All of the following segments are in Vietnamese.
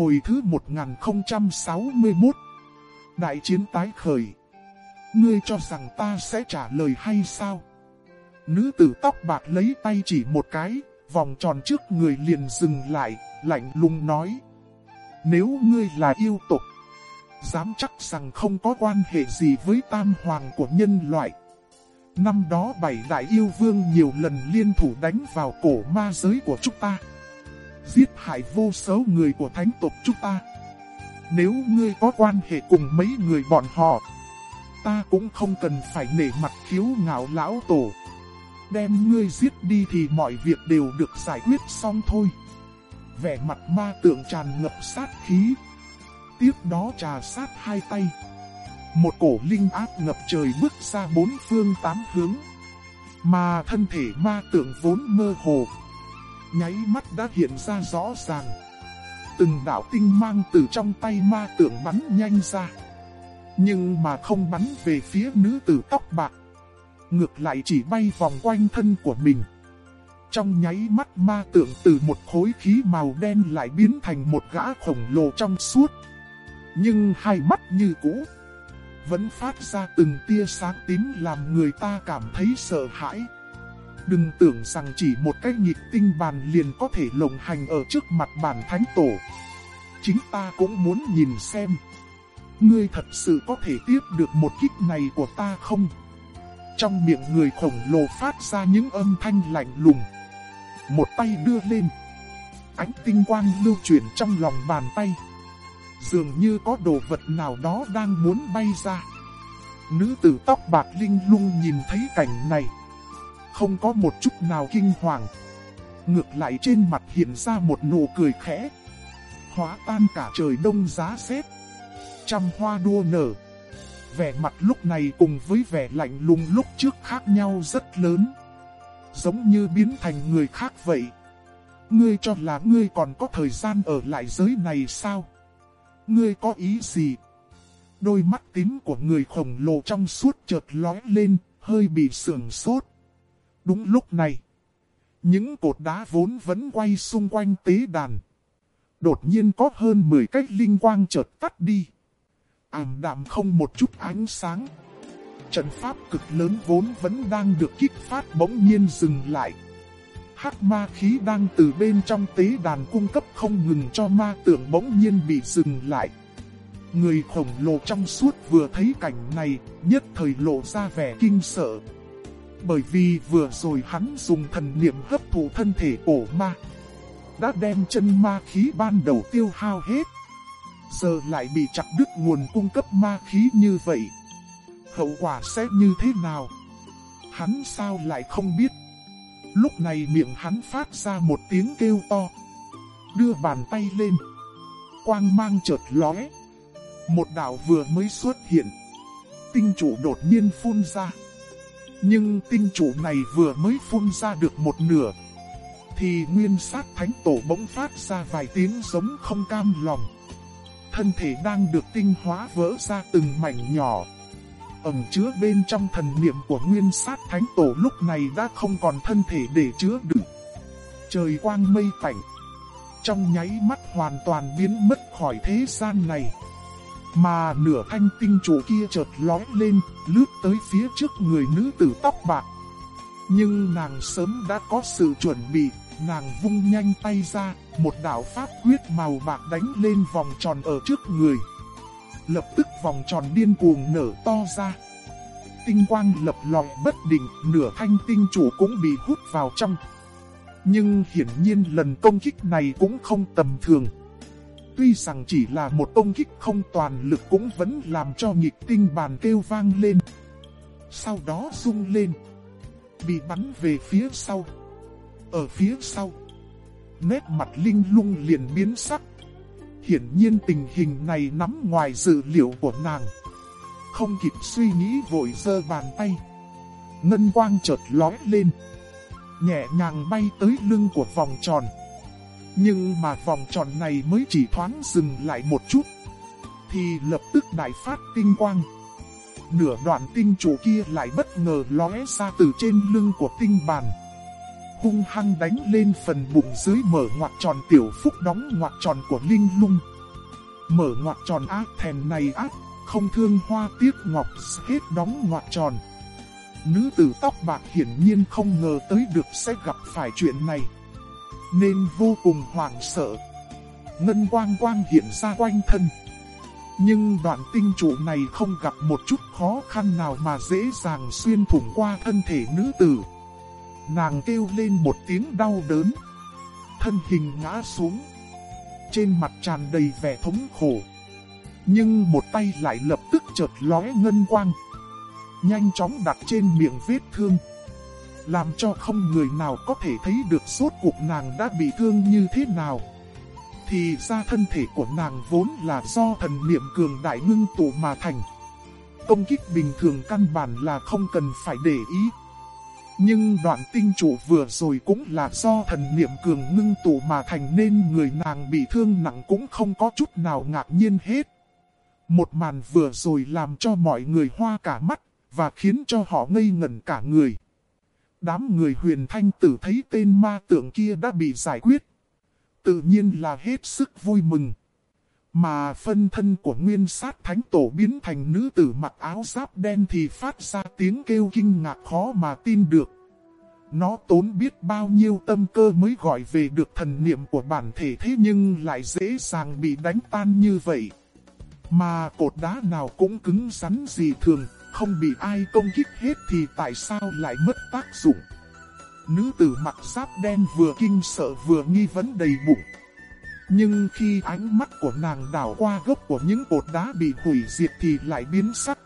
Hồi thứ 1061 Đại chiến tái khởi Ngươi cho rằng ta sẽ trả lời hay sao? Nữ tử tóc bạc lấy tay chỉ một cái, vòng tròn trước người liền dừng lại, lạnh lùng nói. Nếu ngươi là yêu tục, dám chắc rằng không có quan hệ gì với tam hoàng của nhân loại. Năm đó bảy đại yêu vương nhiều lần liên thủ đánh vào cổ ma giới của chúng ta. Giết hại vô số người của thánh tộc chúng ta. Nếu ngươi có quan hệ cùng mấy người bọn họ, ta cũng không cần phải nể mặt khiếu ngạo lão tổ. Đem ngươi giết đi thì mọi việc đều được giải quyết xong thôi. Vẻ mặt ma tượng tràn ngập sát khí. Tiếp đó trà sát hai tay. Một cổ linh áp ngập trời bước ra bốn phương tám hướng. Mà thân thể ma tượng vốn mơ hồ. Nháy mắt đã hiện ra rõ ràng. Từng đạo tinh mang từ trong tay ma tượng bắn nhanh ra. Nhưng mà không bắn về phía nữ tử tóc bạc. Ngược lại chỉ bay vòng quanh thân của mình. Trong nháy mắt ma tượng từ một khối khí màu đen lại biến thành một gã khổng lồ trong suốt. Nhưng hai mắt như cũ. Vẫn phát ra từng tia sáng tím làm người ta cảm thấy sợ hãi. Đừng tưởng rằng chỉ một cái nhịp tinh bàn liền có thể lồng hành ở trước mặt bản thánh tổ. Chính ta cũng muốn nhìn xem. Ngươi thật sự có thể tiếp được một kích này của ta không? Trong miệng người khổng lồ phát ra những âm thanh lạnh lùng. Một tay đưa lên. Ánh tinh quang lưu chuyển trong lòng bàn tay. Dường như có đồ vật nào đó đang muốn bay ra. Nữ tử tóc bạc linh lung nhìn thấy cảnh này. Không có một chút nào kinh hoàng. Ngược lại trên mặt hiện ra một nụ cười khẽ. Hóa tan cả trời đông giá rét trăm hoa đua nở. Vẻ mặt lúc này cùng với vẻ lạnh lùng lúc trước khác nhau rất lớn. Giống như biến thành người khác vậy. Ngươi cho là ngươi còn có thời gian ở lại giới này sao? Ngươi có ý gì? Đôi mắt tím của người khổng lồ trong suốt chợt lóe lên, hơi bị sườn sốt. Đúng lúc này, những cột đá vốn vẫn quay xung quanh tế đàn. Đột nhiên có hơn 10 cách linh quang chợt tắt đi ảm đạm không một chút ánh sáng. Trận pháp cực lớn vốn vẫn đang được kích phát bỗng nhiên dừng lại. Hắc ma khí đang từ bên trong tế đàn cung cấp không ngừng cho ma tượng bỗng nhiên bị dừng lại. Người khổng lồ trong suốt vừa thấy cảnh này, nhất thời lộ ra vẻ kinh sợ. Bởi vì vừa rồi hắn dùng thần niệm hấp thụ thân thể cổ ma. Đã đem chân ma khí ban đầu tiêu hao hết giờ lại bị chặt đứt nguồn cung cấp ma khí như vậy. Hậu quả sẽ như thế nào? Hắn sao lại không biết? Lúc này miệng hắn phát ra một tiếng kêu to. Đưa bàn tay lên. Quang mang chợt lóe. Một đạo vừa mới xuất hiện. Tinh chủ đột nhiên phun ra. Nhưng tinh chủ này vừa mới phun ra được một nửa. Thì nguyên sát thánh tổ bỗng phát ra vài tiếng giống không cam lòng thân thể đang được tinh hóa vỡ ra từng mảnh nhỏ. Ẩm chứa bên trong thần niệm của nguyên sát thánh tổ lúc này đã không còn thân thể để chứa đựng. Trời quang mây tạnh. Trong nháy mắt hoàn toàn biến mất khỏi thế gian này. Mà nửa thanh tinh chủ kia chợt lói lên, lướt tới phía trước người nữ tử tóc bạc. Nhưng nàng sớm đã có sự chuẩn bị, nàng vung nhanh tay ra, một đạo pháp quyết màu bạc đánh lên vòng tròn ở trước người. Lập tức vòng tròn điên cuồng nở to ra. Tinh quang lập lòi bất định, nửa thanh tinh chủ cũng bị hút vào trong. Nhưng hiển nhiên lần công kích này cũng không tầm thường. Tuy rằng chỉ là một công kích không toàn lực cũng vẫn làm cho nghịch tinh bàn kêu vang lên. Sau đó rung lên. Bị bắn về phía sau. Ở phía sau, nét mặt Linh lung liền biến sắc. Hiển nhiên tình hình này nắm ngoài dự liệu của nàng. Không kịp suy nghĩ vội dơ bàn tay. Ngân quang chợt lói lên. Nhẹ nhàng bay tới lưng của vòng tròn. Nhưng mà vòng tròn này mới chỉ thoáng dừng lại một chút. Thì lập tức đại phát tinh quang. Nửa đoạn tinh chủ kia lại bất ngờ lóe ra từ trên lưng của tinh bàn hung hăng đánh lên phần bụng dưới mở ngoặt tròn tiểu phúc đóng ngoặt tròn của Linh lung. Mở ngoặt tròn ác thèn này ác, không thương hoa tiếc ngọc hết đóng ngoặt tròn. Nữ tử tóc bạc hiển nhiên không ngờ tới được sẽ gặp phải chuyện này. Nên vô cùng hoảng sợ. Ngân quang quang hiện ra quanh thân. Nhưng đoạn tinh trụ này không gặp một chút khó khăn nào mà dễ dàng xuyên thủng qua thân thể nữ tử. Nàng kêu lên một tiếng đau đớn. Thân hình ngã xuống. Trên mặt tràn đầy vẻ thống khổ. Nhưng một tay lại lập tức chợt lóe ngân quang. Nhanh chóng đặt trên miệng vết thương. Làm cho không người nào có thể thấy được suốt cuộc nàng đã bị thương như thế nào. Thì ra thân thể của nàng vốn là do thần niệm cường đại ngưng tụ mà thành. Công kích bình thường căn bản là không cần phải để ý. Nhưng đoạn tinh chủ vừa rồi cũng là do thần niệm cường ngưng tụ mà thành nên người nàng bị thương nặng cũng không có chút nào ngạc nhiên hết. Một màn vừa rồi làm cho mọi người hoa cả mắt, và khiến cho họ ngây ngẩn cả người. Đám người huyền thanh tử thấy tên ma tượng kia đã bị giải quyết. Tự nhiên là hết sức vui mừng. Mà phân thân của nguyên sát thánh tổ biến thành nữ tử mặc áo giáp đen thì phát ra tiếng kêu kinh ngạc khó mà tin được. Nó tốn biết bao nhiêu tâm cơ mới gọi về được thần niệm của bản thể thế nhưng lại dễ dàng bị đánh tan như vậy. Mà cột đá nào cũng cứng rắn gì thường, không bị ai công kích hết thì tại sao lại mất tác dụng. Nữ tử mặc giáp đen vừa kinh sợ vừa nghi vấn đầy bụng. Nhưng khi ánh mắt của nàng đảo qua gốc của những cột đá bị hủy diệt thì lại biến sắc.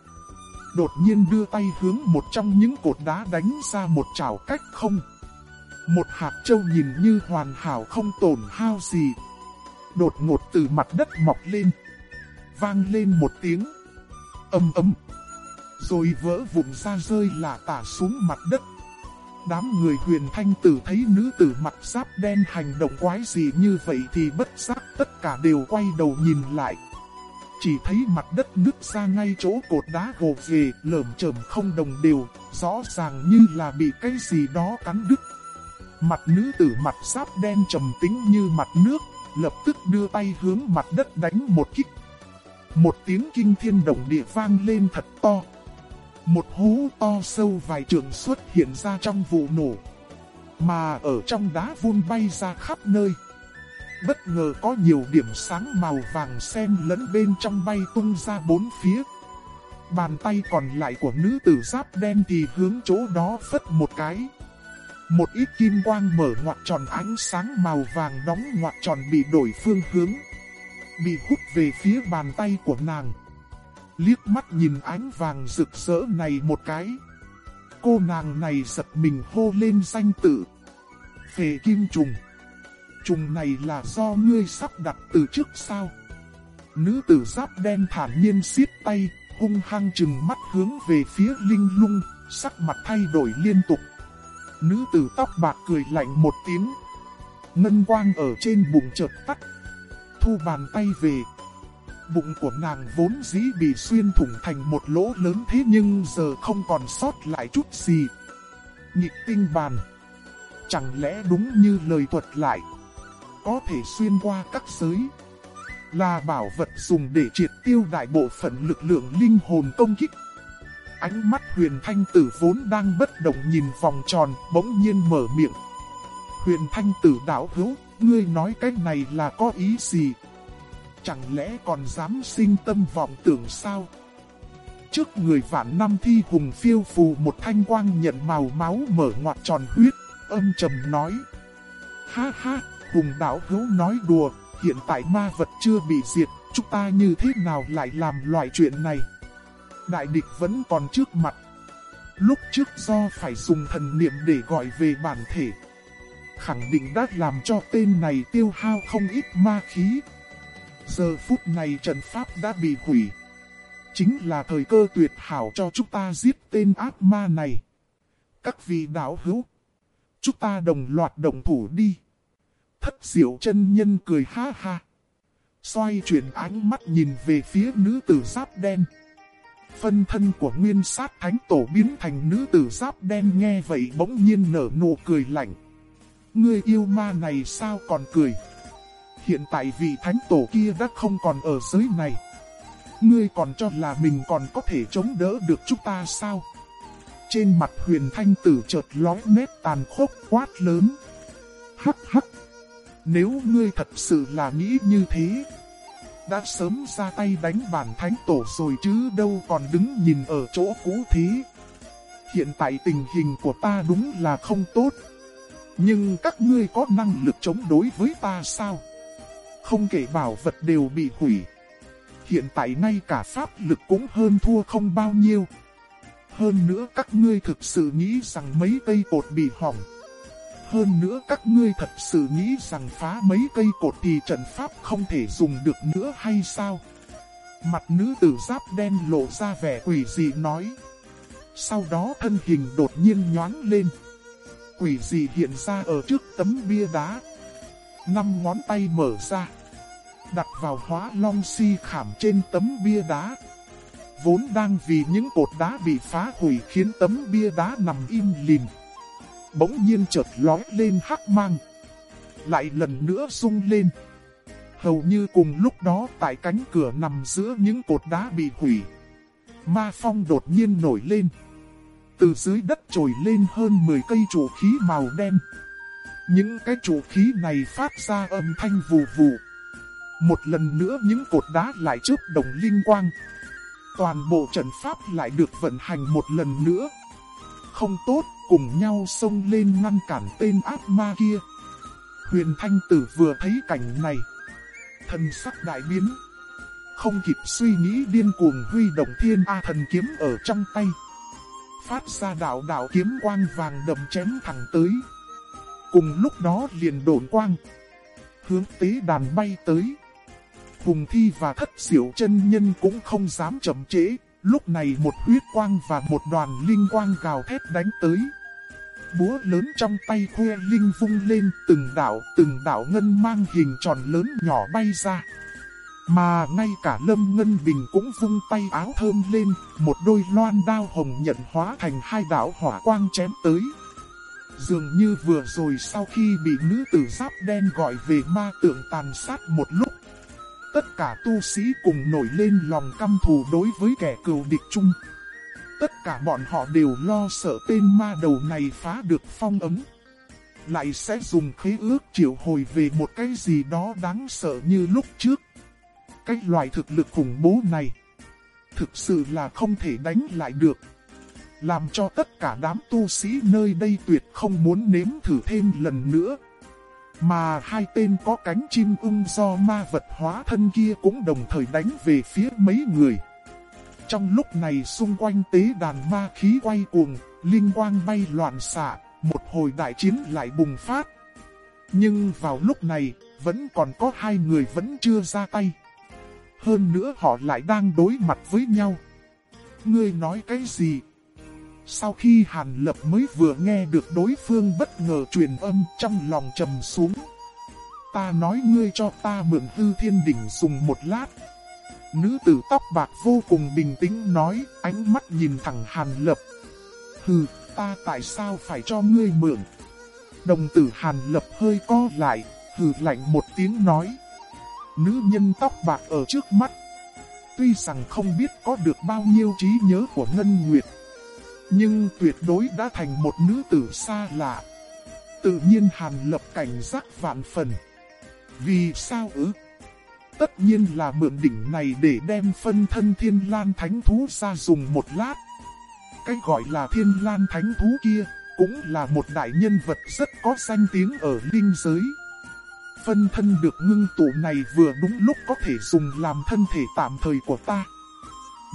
Đột nhiên đưa tay hướng một trong những cột đá đánh ra một chảo cách không. Một hạt châu nhìn như hoàn hảo không tổn hao gì. Đột ngột từ mặt đất mọc lên. Vang lên một tiếng. Âm âm. Rồi vỡ vụn ra rơi là tả xuống mặt đất. Đám người huyền thanh tử thấy nữ tử mặt giáp đen hành động quái gì như vậy thì bất giác tất cả đều quay đầu nhìn lại. Chỉ thấy mặt đất nứt ra ngay chỗ cột đá gồ về, lởm chởm không đồng đều, rõ ràng như là bị cái gì đó cắn đứt. Mặt nữ tử mặt giáp đen trầm tính như mặt nước, lập tức đưa tay hướng mặt đất đánh một kích. Một tiếng kinh thiên động địa vang lên thật to. Một hố to sâu vài trường xuất hiện ra trong vụ nổ. Mà ở trong đá vun bay ra khắp nơi. Bất ngờ có nhiều điểm sáng màu vàng xen lẫn bên trong bay tung ra bốn phía. Bàn tay còn lại của nữ tử giáp đen thì hướng chỗ đó phất một cái. Một ít kim quang mở ngoặt tròn ánh sáng màu vàng đóng ngoặt tròn bị đổi phương hướng. Bị hút về phía bàn tay của nàng liếc mắt nhìn ánh vàng rực rỡ này một cái. Cô nàng này giật mình hô lên danh tự. Phề kim trùng. Trùng này là do ngươi sắp đặt từ trước sao? Nữ tử giáp đen thản nhiên xiết tay, hung hăng chừng mắt hướng về phía linh lung, sắc mặt thay đổi liên tục. Nữ tử tóc bạc cười lạnh một tiếng. Ngân quang ở trên bụng chợt tắt. Thu bàn tay về, Bụng của nàng vốn dĩ bị xuyên thủng thành một lỗ lớn thế nhưng giờ không còn sót lại chút gì. Nhịp tinh bàn. Chẳng lẽ đúng như lời thuật lại. Có thể xuyên qua các giới. Là bảo vật dùng để triệt tiêu đại bộ phận lực lượng linh hồn công kích. Ánh mắt huyền thanh tử vốn đang bất động nhìn vòng tròn bỗng nhiên mở miệng. Huyền thanh tử đảo hữu, ngươi nói cái này là có ý gì? Chẳng lẽ còn dám sinh tâm vọng tưởng sao? Trước người vạn năm thi hùng phiêu phù một thanh quang nhận màu máu mở ngoặt tròn huyết, âm trầm nói. Ha ha, hùng đạo hữu nói đùa, hiện tại ma vật chưa bị diệt, chúng ta như thế nào lại làm loại chuyện này? Đại địch vẫn còn trước mặt. Lúc trước do phải dùng thần niệm để gọi về bản thể. Khẳng định đã làm cho tên này tiêu hao không ít ma khí, Giờ phút này trận pháp đã bị hủy. Chính là thời cơ tuyệt hảo cho chúng ta giết tên ác ma này. Các vị đạo hữu, chúng ta đồng loạt đồng thủ đi. Thất diệu chân nhân cười ha ha. Xoay chuyển ánh mắt nhìn về phía nữ tử giáp đen. Phân thân của nguyên sát thánh tổ biến thành nữ tử giáp đen nghe vậy bỗng nhiên nở nụ cười lạnh. người yêu ma này sao còn cười? Hiện tại vị thánh tổ kia đã không còn ở giới này. Ngươi còn cho là mình còn có thể chống đỡ được chúng ta sao? Trên mặt huyền thanh tử chợt lói nét tàn khốc quát lớn. Hắc hắc! Nếu ngươi thật sự là nghĩ như thế, đã sớm ra tay đánh bản thánh tổ rồi chứ đâu còn đứng nhìn ở chỗ cũ thế. Hiện tại tình hình của ta đúng là không tốt. Nhưng các ngươi có năng lực chống đối với ta sao? Không kể bảo vật đều bị hủy. Hiện tại ngay cả pháp lực cũng hơn thua không bao nhiêu. Hơn nữa các ngươi thực sự nghĩ rằng mấy cây cột bị hỏng. Hơn nữa các ngươi thật sự nghĩ rằng phá mấy cây cột thì trận pháp không thể dùng được nữa hay sao? Mặt nữ tử giáp đen lộ ra vẻ quỷ dị nói. Sau đó thân hình đột nhiên nhoáng lên. Quỷ dị hiện ra ở trước tấm bia đá. Năm ngón tay mở ra. Đặt vào hóa long si khảm trên tấm bia đá. Vốn đang vì những cột đá bị phá hủy khiến tấm bia đá nằm im lìm. Bỗng nhiên chợt lói lên hắc mang. Lại lần nữa rung lên. Hầu như cùng lúc đó, tại cánh cửa nằm giữa những cột đá bị hủy. Ma phong đột nhiên nổi lên. Từ dưới đất trồi lên hơn 10 cây trụ khí màu đen. Những cái trụ khí này phát ra âm thanh vù vù. Một lần nữa những cột đá lại trước đồng linh quang. Toàn bộ trận pháp lại được vận hành một lần nữa. Không tốt, cùng nhau xông lên ngăn cản tên ác ma kia. Huyền Thanh Tử vừa thấy cảnh này. Thần sắc đại biến. Không kịp suy nghĩ điên cuồng huy động thiên A thần kiếm ở trong tay. Phát ra đạo đạo kiếm quang vàng đậm chém thẳng tới. Cùng lúc đó liền đổn quang. Hướng tế đàn bay tới. Hùng Thi và Thất Diệu chân Nhân cũng không dám chậm trễ, lúc này một huyết quang và một đoàn linh quang gào thét đánh tới. Búa lớn trong tay khoe linh vung lên, từng đạo, từng đạo ngân mang hình tròn lớn nhỏ bay ra. Mà ngay cả Lâm Ngân Bình cũng vung tay áo thơm lên, một đôi loan đao hồng nhận hóa thành hai đạo hỏa quang chém tới. Dường như vừa rồi sau khi bị nữ tử giáp đen gọi về ma tượng tàn sát một lúc, Tất cả tu sĩ cùng nổi lên lòng căm thù đối với kẻ cừu địch chung. Tất cả bọn họ đều lo sợ tên ma đầu này phá được phong ấm. Lại sẽ dùng khế ước triệu hồi về một cái gì đó đáng sợ như lúc trước. Cái loại thực lực khủng bố này, thực sự là không thể đánh lại được. Làm cho tất cả đám tu sĩ nơi đây tuyệt không muốn nếm thử thêm lần nữa. Mà hai tên có cánh chim ưng do ma vật hóa thân kia cũng đồng thời đánh về phía mấy người. Trong lúc này xung quanh tế đàn ma khí quay cuồng, linh quang bay loạn xạ, một hồi đại chiến lại bùng phát. Nhưng vào lúc này, vẫn còn có hai người vẫn chưa ra tay. Hơn nữa họ lại đang đối mặt với nhau. Ngươi nói cái gì? Sau khi Hàn Lập mới vừa nghe được đối phương bất ngờ truyền âm trong lòng trầm xuống. Ta nói ngươi cho ta mượn hư thiên đỉnh dùng một lát. Nữ tử tóc bạc vô cùng bình tĩnh nói, ánh mắt nhìn thẳng Hàn Lập. Hừ, ta tại sao phải cho ngươi mượn? Đồng tử Hàn Lập hơi co lại, hừ lạnh một tiếng nói. Nữ nhân tóc bạc ở trước mắt. Tuy rằng không biết có được bao nhiêu trí nhớ của Ngân Nguyệt, nhưng tuyệt đối đã thành một nữ tử xa lạ. Tự nhiên Hàn Lập cảnh giác vạn phần. Vì sao ư? Tất nhiên là mượn đỉnh này để đem phân thân thiên lan thánh thú ra dùng một lát. Cái gọi là thiên lan thánh thú kia, cũng là một đại nhân vật rất có danh tiếng ở linh giới. Phân thân được ngưng tụ này vừa đúng lúc có thể dùng làm thân thể tạm thời của ta.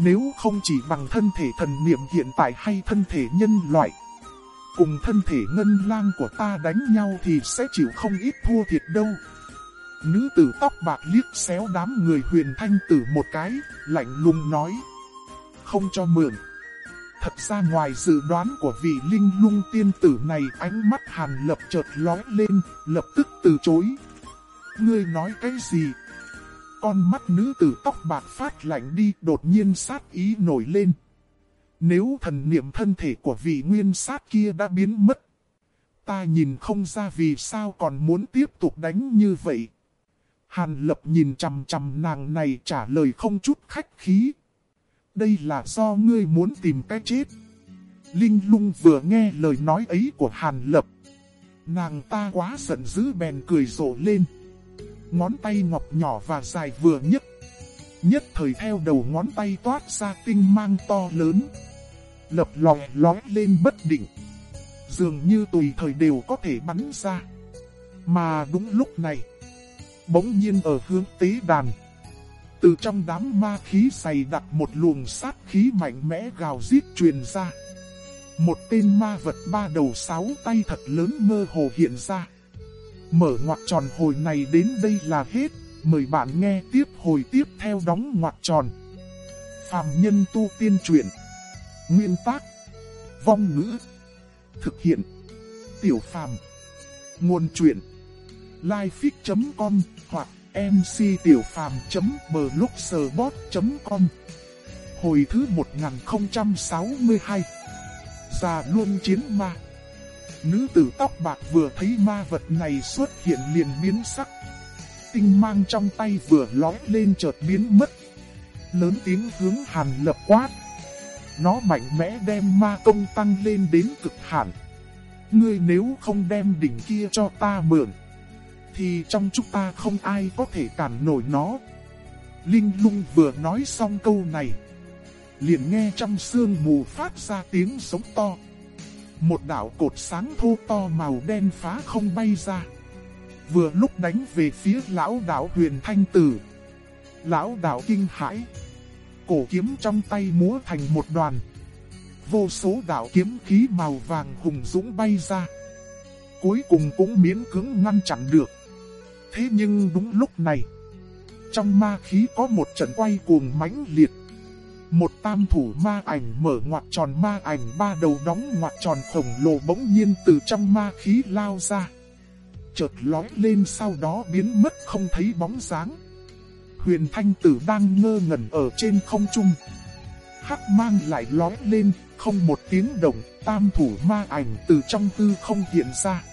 Nếu không chỉ bằng thân thể thần niệm hiện tại hay thân thể nhân loại, cùng thân thể ngân lang của ta đánh nhau thì sẽ chịu không ít thua thiệt đâu. Nữ tử tóc bạc liếc xéo đám người huyền thanh tử một cái, lạnh lùng nói. Không cho mượn. Thật ra ngoài dự đoán của vị linh lung tiên tử này ánh mắt hàn lập chợt lói lên, lập tức từ chối. Ngươi nói cái gì? Con mắt nữ tử tóc bạc phát lạnh đi đột nhiên sát ý nổi lên. Nếu thần niệm thân thể của vị nguyên sát kia đã biến mất, ta nhìn không ra vì sao còn muốn tiếp tục đánh như vậy. Hàn lập nhìn chằm chằm nàng này trả lời không chút khách khí. Đây là do ngươi muốn tìm cái chết. Linh lung vừa nghe lời nói ấy của Hàn lập. Nàng ta quá giận dữ bèn cười rộ lên. Ngón tay ngọc nhỏ và dài vừa nhất Nhất thời theo đầu ngón tay toát ra tinh mang to lớn. Lập lòe lói lên bất định. Dường như tùy thời đều có thể bắn ra. Mà đúng lúc này. Bỗng nhiên ở hướng tế đàn. Từ trong đám ma khí dày đặt một luồng sát khí mạnh mẽ gào giết truyền ra. Một tên ma vật ba đầu sáu tay thật lớn mơ hồ hiện ra. Mở ngoặc tròn hồi này đến đây là hết, mời bạn nghe tiếp hồi tiếp theo đóng ngoặc tròn. Phạm nhân tu tiên truyện. Nguyên tác. Vong ngữ. Thực hiện. Tiểu phàm. Nguồn truyện. Lifefix.com hoặc mctiểupham.blogspot.com Hồi thứ 1062 Già luôn chiến ma Nữ tử tóc bạc vừa thấy ma vật này xuất hiện liền biến sắc Tinh mang trong tay vừa lói lên chợt biến mất Lớn tiếng hướng hàn lập quát Nó mạnh mẽ đem ma công tăng lên đến cực hạn Ngươi nếu không đem đỉnh kia cho ta mượn, thì trong chúng ta không ai có thể cản nổi nó. Linh lung vừa nói xong câu này. Liền nghe trong sương mù phát ra tiếng sống to. Một đạo cột sáng thô to màu đen phá không bay ra. Vừa lúc đánh về phía lão đạo huyền thanh tử. Lão đạo kinh hãi. Cổ kiếm trong tay múa thành một đoàn. Vô số đạo kiếm khí màu vàng hùng dũng bay ra. Cuối cùng cũng miễn cưỡng ngăn chặn được. Thế nhưng đúng lúc này, trong ma khí có một trận quay cuồng mãnh liệt. Một tam thủ ma ảnh mở ngoặt tròn ma ảnh ba đầu đóng ngoặt tròn khổng lồ bỗng nhiên từ trong ma khí lao ra. Chợt lói lên sau đó biến mất không thấy bóng dáng. Huyền Thanh Tử đang ngơ ngẩn ở trên không trung. Hắc mang lại lói lên, không một tiếng động, tam thủ ma ảnh từ trong tư không hiện ra.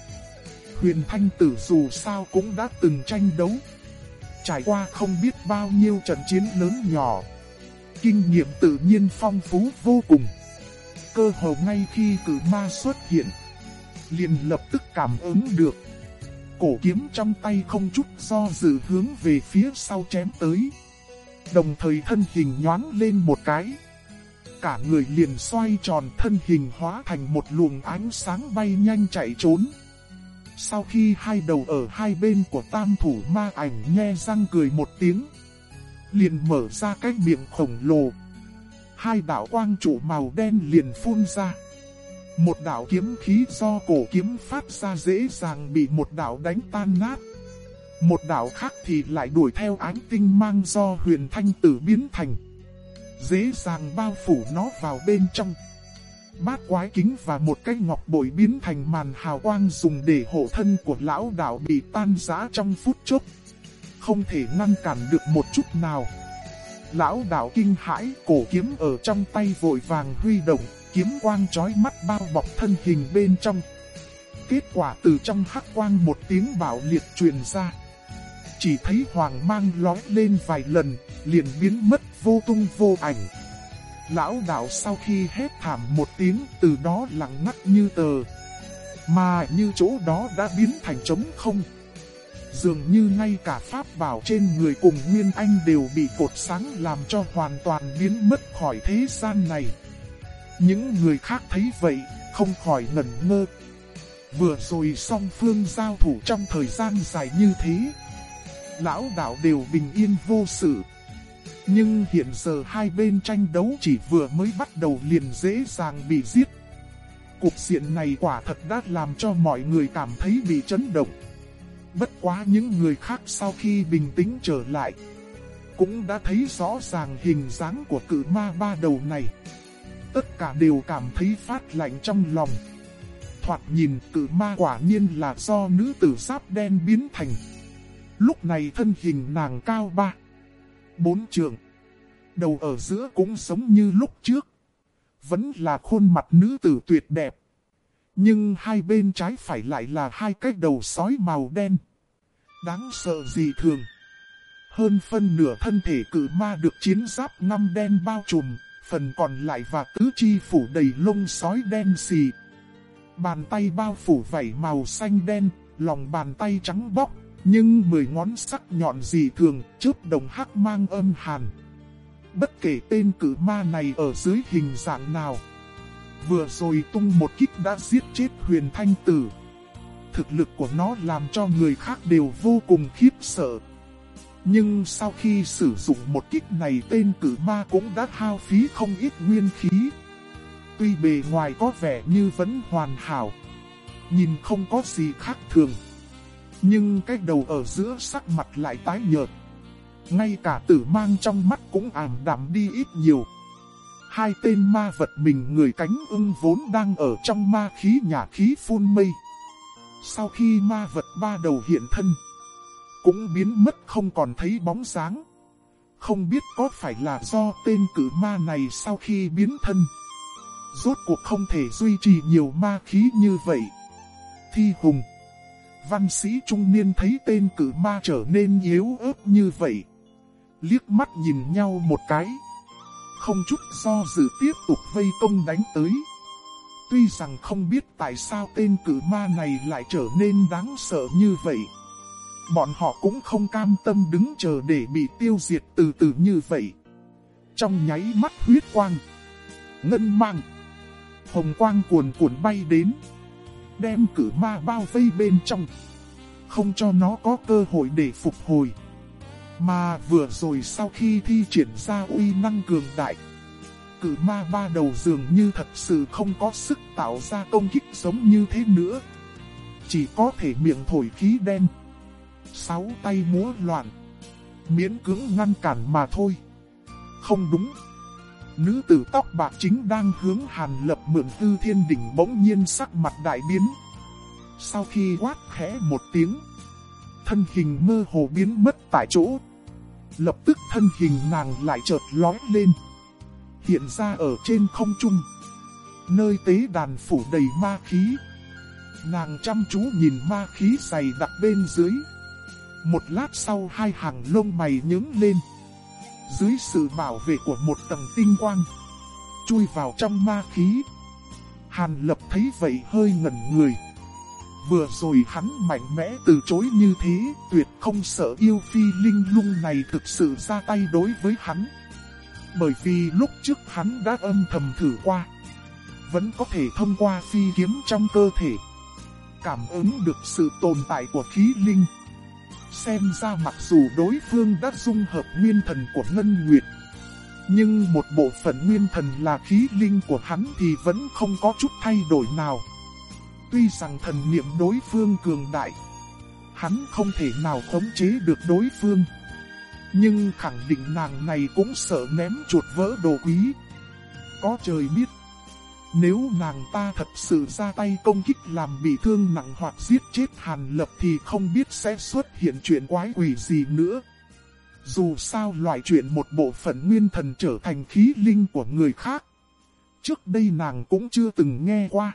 Huyền Thanh Tử dù sao cũng đã từng tranh đấu. Trải qua không biết bao nhiêu trận chiến lớn nhỏ. Kinh nghiệm tự nhiên phong phú vô cùng. Cơ hồ ngay khi cử ma xuất hiện, liền lập tức cảm ứng được. Cổ kiếm trong tay không chút do dự hướng về phía sau chém tới. Đồng thời thân hình nhoáng lên một cái. Cả người liền xoay tròn thân hình hóa thành một luồng ánh sáng bay nhanh chạy trốn. Sau khi hai đầu ở hai bên của tam thủ ma ảnh nghe răng cười một tiếng, liền mở ra cái miệng khổng lồ. Hai đạo quang trụ màu đen liền phun ra. Một đạo kiếm khí do cổ kiếm phát ra dễ dàng bị một đạo đánh tan nát. Một đạo khác thì lại đuổi theo ánh tinh mang do huyền thanh tử biến thành. Dễ dàng bao phủ nó vào bên trong bát quái kính và một cái ngọc bội biến thành màn hào quang dùng để hộ thân của lão đạo bị tan rã trong phút chốc. Không thể ngăn cản được một chút nào. Lão đạo kinh hãi, cổ kiếm ở trong tay vội vàng huy động, kiếm quang chói mắt bao bọc thân hình bên trong. Kết quả từ trong hắc quang một tiếng bảo liệt truyền ra. Chỉ thấy hoàng mang lói lên vài lần, liền biến mất vô tung vô ảnh. Lão đạo sau khi hét thảm một tiếng từ đó lặng ngắt như tờ. Mà như chỗ đó đã biến thành trống không. Dường như ngay cả pháp bảo trên người cùng Nguyên Anh đều bị cột sáng làm cho hoàn toàn biến mất khỏi thế gian này. Những người khác thấy vậy, không khỏi ngẩn ngơ. Vừa rồi song phương giao thủ trong thời gian dài như thế. Lão đạo đều bình yên vô sự, nhưng hiện giờ hai bên tranh đấu chỉ vừa mới bắt đầu liền dễ dàng bị giết. Cuộc diện này quả thật đã làm cho mọi người cảm thấy bị chấn động. Bất quá những người khác sau khi bình tĩnh trở lại, cũng đã thấy rõ ràng hình dáng của cự ma ba đầu này. Tất cả đều cảm thấy phát lạnh trong lòng. Thoạt nhìn cự ma quả nhiên là do nữ tử giáp đen biến thành. Lúc này thân hình nàng cao ba bốn trường. Đầu ở giữa cũng giống như lúc trước. Vẫn là khuôn mặt nữ tử tuyệt đẹp. Nhưng hai bên trái phải lại là hai cái đầu sói màu đen. Đáng sợ gì thường. Hơn phân nửa thân thể cử ma được chiến giáp năm đen bao trùm, phần còn lại và tứ chi phủ đầy lông sói đen xì. Bàn tay bao phủ vảy màu xanh đen, lòng bàn tay trắng bóc, nhưng mười ngón sắc nhọn dị thường, chớp đồng hắc mang âm hàn. Bất kể tên cử ma này ở dưới hình dạng nào. Vừa rồi tung một kích đã giết chết huyền thanh tử. Thực lực của nó làm cho người khác đều vô cùng khiếp sợ. Nhưng sau khi sử dụng một kích này tên cử ma cũng đã hao phí không ít nguyên khí. Tuy bề ngoài có vẻ như vẫn hoàn hảo, nhìn không có gì khác thường. Nhưng cái đầu ở giữa sắc mặt lại tái nhợt. Ngay cả tử mang trong mắt cũng ảm đạm đi ít nhiều. Hai tên ma vật mình người cánh ưng vốn đang ở trong ma khí nhà khí phun mây. Sau khi ma vật ba đầu hiện thân, cũng biến mất không còn thấy bóng dáng. Không biết có phải là do tên cử ma này sau khi biến thân. Rốt cuộc không thể duy trì nhiều ma khí như vậy. Thi hùng. Văn sĩ trung niên thấy tên cử ma trở nên yếu ớt như vậy. Liếc mắt nhìn nhau một cái. Không chút do dự tiếp tục vây công đánh tới. Tuy rằng không biết tại sao tên cử ma này lại trở nên đáng sợ như vậy. Bọn họ cũng không cam tâm đứng chờ để bị tiêu diệt từ từ như vậy. Trong nháy mắt huyết quang, ngân mang, hồng quang cuồn cuộn bay đến, đem cử ma bao vây bên trong, không cho nó có cơ hội để phục hồi. Mà vừa rồi sau khi thi triển ra uy năng cường đại, cử ma ba đầu dường như thật sự không có sức tạo ra công kích giống như thế nữa. Chỉ có thể miệng thổi khí đen sáu tay múa loạn. Miễn cưỡng ngăn cản mà thôi. Không đúng. Nữ tử tóc bạc chính đang hướng hàn lập mượn tư thiên đỉnh bỗng nhiên sắc mặt đại biến. Sau khi quát khẽ một tiếng, thân hình mơ hồ biến mất tại chỗ. Lập tức thân hình nàng lại chợt lói lên. Hiện ra ở trên không trung. Nơi tế đàn phủ đầy ma khí. Nàng chăm chú nhìn ma khí dày đặc bên dưới. Một lát sau hai hàng lông mày nhướng lên. Dưới sự bảo vệ của một tầng tinh quang. Chui vào trong ma khí. Hàn lập thấy vậy hơi ngẩn người. Vừa rồi hắn mạnh mẽ từ chối như thế, tuyệt không sợ yêu phi linh lung này thực sự ra tay đối với hắn. Bởi vì lúc trước hắn đã âm thầm thử qua. Vẫn có thể thông qua phi kiếm trong cơ thể. Cảm ứng được sự tồn tại của khí linh. Xem ra mặc dù đối phương đã dung hợp nguyên thần của Ngân Nguyệt. Nhưng một bộ phận nguyên thần là khí linh của hắn thì vẫn không có chút thay đổi nào. Tuy rằng thần niệm đối phương cường đại, hắn không thể nào khống chế được đối phương. Nhưng khẳng định nàng này cũng sợ ném chuột vỡ đồ quý. Có trời biết, nếu nàng ta thật sự ra tay công kích làm bị thương nặng hoặc giết chết Hàn Lập thì không biết sẽ xuất hiện chuyện quái quỷ gì nữa. Dù sao loại chuyện một bộ phận nguyên thần trở thành khí linh của người khác. Trước đây nàng cũng chưa từng nghe qua.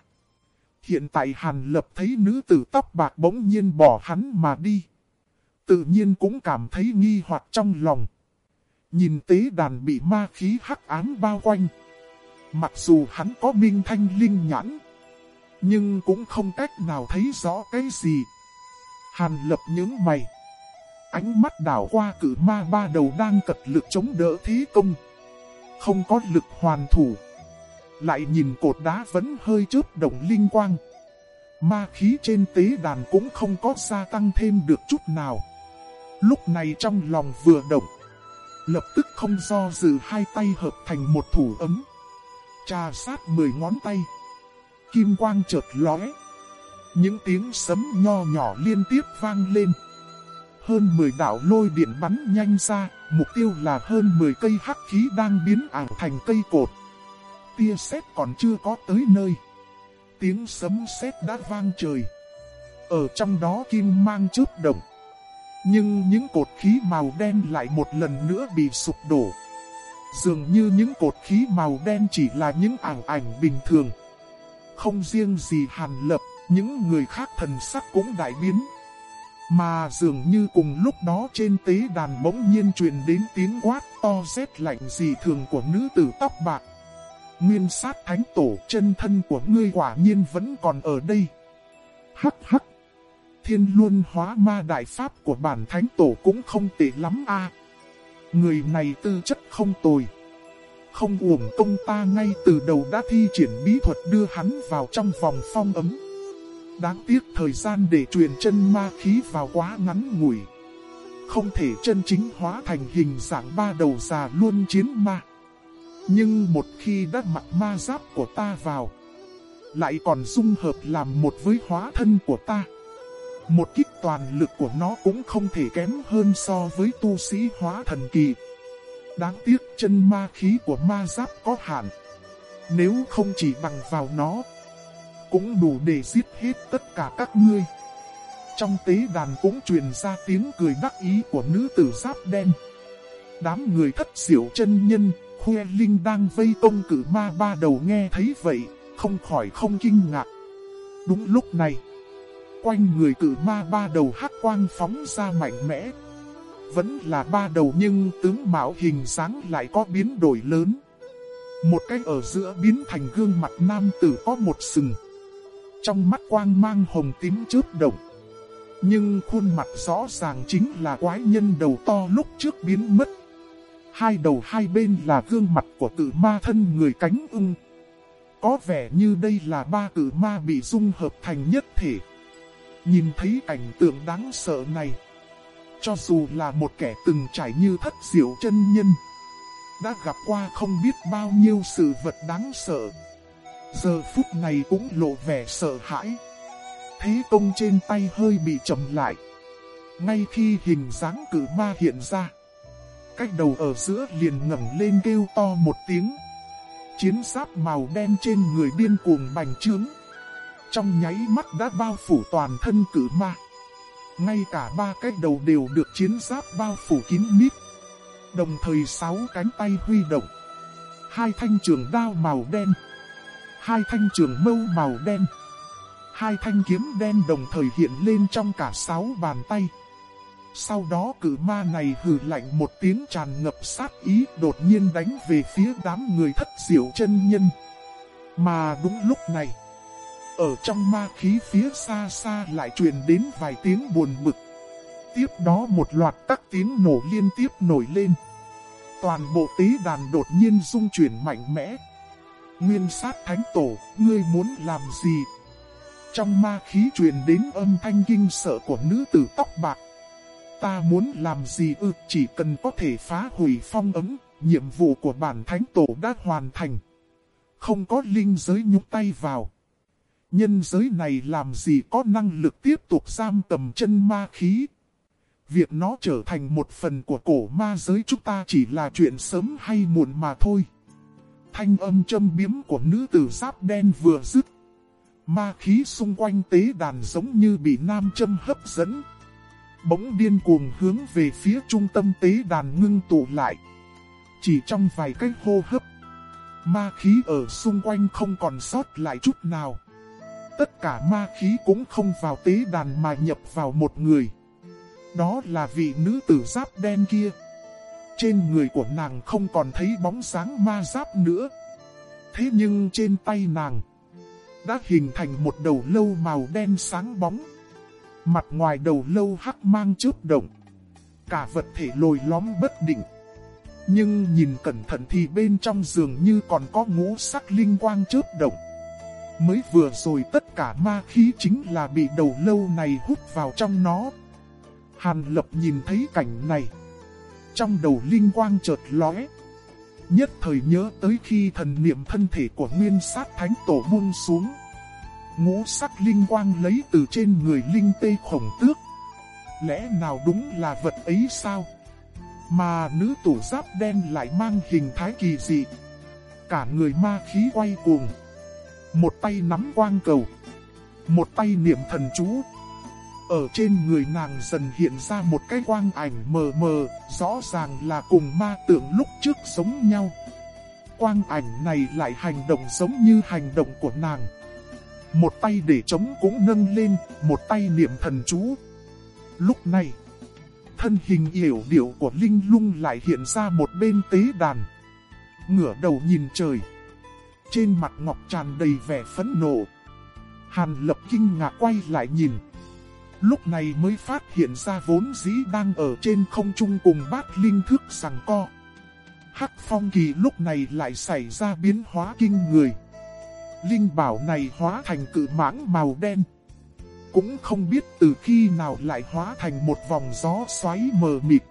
Hiện tại Hàn Lập thấy nữ tử tóc bạc bỗng nhiên bỏ hắn mà đi. Tự nhiên cũng cảm thấy nghi hoặc trong lòng. Nhìn tế đàn bị ma khí hắc ám bao quanh. Mặc dù hắn có minh thanh linh nhãn, nhưng cũng không cách nào thấy rõ cái gì. Hàn lập những mày. Ánh mắt đảo qua cử ma ba đầu đang cật lực chống đỡ thế công. Không có lực hoàn thủ. Lại nhìn cột đá vẫn hơi chớp động linh quang. Ma khí trên tế đàn cũng không có gia tăng thêm được chút nào. Lúc này trong lòng vừa động. Lập tức không do dự hai tay hợp thành một thủ ấm trà sát mười ngón tay. Kim quang chợt lóe. Những tiếng sấm nho nhỏ liên tiếp vang lên. Hơn 10 đạo lôi điện bắn nhanh ra, mục tiêu là hơn 10 cây hắc khí đang biến ảo thành cây cột. Tia sét còn chưa có tới nơi. Tiếng sấm sét đã vang trời. Ở trong đó kim mang chớp động. Nhưng những cột khí màu đen lại một lần nữa bị sụp đổ. Dường như những cột khí màu đen chỉ là những ảo ảnh bình thường. không riêng gì Hàn Lập, những người khác thần sắc cũng đại biến. Mà dường như cùng lúc đó trên tế đàn bỗng nhiên truyền đến tiếng quát to rét lạnh dị thường của nữ tử tóc bạc. Nguyên sát thánh tổ chân thân của ngươi quả nhiên vẫn còn ở đây. Hắc hắc. Thiên luân hóa ma đại pháp của bản thánh tổ cũng không tệ lắm a. Người này tư chất không tồi. Không uổng công ta ngay từ đầu đã thi triển bí thuật đưa hắn vào trong vòng phong ấm. Đáng tiếc thời gian để truyền chân ma khí vào quá ngắn ngủi. Không thể chân chính hóa thành hình dạng ba đầu già luôn chiến ma. Nhưng một khi đã mặc ma giáp của ta vào, lại còn dung hợp làm một với hóa thân của ta. Một kích toàn lực của nó cũng không thể kém hơn so với tu sĩ hóa thần kỳ. Đáng tiếc chân ma khí của ma giáp có hạn. Nếu không chỉ bằng vào nó, cũng đủ để giết hết tất cả các ngươi. Trong tế đàn cũng truyền ra tiếng cười đắc ý của nữ tử giáp đen. Đám người thất diệu chân nhân, Khuê Linh đang vây công cử ma ba đầu nghe thấy vậy, không khỏi không kinh ngạc. Đúng lúc này, quanh người cử ma ba đầu hắc quang phóng ra mạnh mẽ. Vẫn là ba đầu nhưng tướng mạo hình dáng lại có biến đổi lớn. Một cái ở giữa biến thành gương mặt nam tử có một sừng. Trong mắt quang mang hồng tím chớp động. Nhưng khuôn mặt rõ ràng chính là quái nhân đầu to lúc trước biến mất. Hai đầu hai bên là gương mặt của cự ma thân người cánh ưng. Có vẻ như đây là ba cự ma bị dung hợp thành nhất thể. Nhìn thấy cảnh tượng đáng sợ này. Cho dù là một kẻ từng trải như thất diệu chân nhân. Đã gặp qua không biết bao nhiêu sự vật đáng sợ. Giờ phút này cũng lộ vẻ sợ hãi. Thế công trên tay hơi bị chậm lại. Ngay khi hình dáng cử ma hiện ra. Cách đầu ở giữa liền ngẩng lên kêu to một tiếng. Chiến giáp màu đen trên người điên cuồng bành trướng. Trong nháy mắt đã bao phủ toàn thân cử ma. Ngay cả ba cái đầu đều được chiến giáp bao phủ kín mít. Đồng thời sáu cánh tay huy động. Hai thanh trường đao màu đen. Hai thanh trường mâu màu đen. Hai thanh kiếm đen đồng thời hiện lên trong cả sáu bàn tay. Sau đó cử ma này hừ lạnh một tiếng tràn ngập sát ý đột nhiên đánh về phía đám người thất diệu chân nhân. Mà đúng lúc này, ở trong ma khí phía xa xa lại truyền đến vài tiếng buồn bực. Tiếp đó một loạt các tiếng nổ liên tiếp nổi lên. Toàn bộ tế đàn đột nhiên rung chuyển mạnh mẽ. Nguyên sát thánh tổ, ngươi muốn làm gì? Trong ma khí truyền đến âm thanh kinh sợ của nữ tử tóc bạc. Ta muốn làm gì ư, chỉ cần có thể phá hủy phong ấm, nhiệm vụ của bản thánh tổ đã hoàn thành. Không có linh giới nhúc tay vào. Nhân giới này làm gì có năng lực tiếp tục giam tầm chân ma khí. Việc nó trở thành một phần của cổ ma giới chúng ta chỉ là chuyện sớm hay muộn mà thôi. Thanh âm châm biếm của nữ tử giáp đen vừa dứt. Ma khí xung quanh tế đàn giống như bị nam châm hấp dẫn. Bỗng điên cuồng hướng về phía trung tâm tế đàn ngưng tụ lại. Chỉ trong vài cách hô hấp. Ma khí ở xung quanh không còn sót lại chút nào. Tất cả ma khí cũng không vào tế đàn mà nhập vào một người. Đó là vị nữ tử giáp đen kia. Trên người của nàng không còn thấy bóng sáng ma giáp nữa. Thế nhưng trên tay nàng đã hình thành một đầu lâu màu đen sáng bóng. Mặt ngoài đầu lâu hắc mang chớp động. Cả vật thể lồi lõm bất định. Nhưng nhìn cẩn thận thì bên trong giường như còn có ngũ sắc linh quang chớp động. Mới vừa rồi tất cả ma khí chính là bị đầu lâu này hút vào trong nó. Hàn lập nhìn thấy cảnh này. Trong đầu linh quang chợt lóe. Nhất thời nhớ tới khi thần niệm thân thể của nguyên sát thánh tổ buông xuống. Ngũ sắc linh quang lấy từ trên người linh tê khổng tước. Lẽ nào đúng là vật ấy sao? Mà nữ tủ giáp đen lại mang hình thái kỳ dị. Cả người ma khí quay cuồng. Một tay nắm quang cầu. Một tay niệm thần chú. Ở trên người nàng dần hiện ra một cái quang ảnh mờ mờ, rõ ràng là cùng ma tượng lúc trước giống nhau. Quang ảnh này lại hành động giống như hành động của nàng. Một tay để chống cũng nâng lên, một tay niệm thần chú. Lúc này, thân hình yểu điệu của Linh lung lại hiện ra một bên tế đàn. Ngửa đầu nhìn trời. Trên mặt ngọc tràn đầy vẻ phẫn nộ. Hàn lập kinh ngạc quay lại nhìn. Lúc này mới phát hiện ra vốn dĩ đang ở trên không trung cùng bát linh thức rằng co. Hắc phong kỳ lúc này lại xảy ra biến hóa kinh người. Linh bảo này hóa thành cự mãng màu đen. Cũng không biết từ khi nào lại hóa thành một vòng gió xoáy mờ mịt.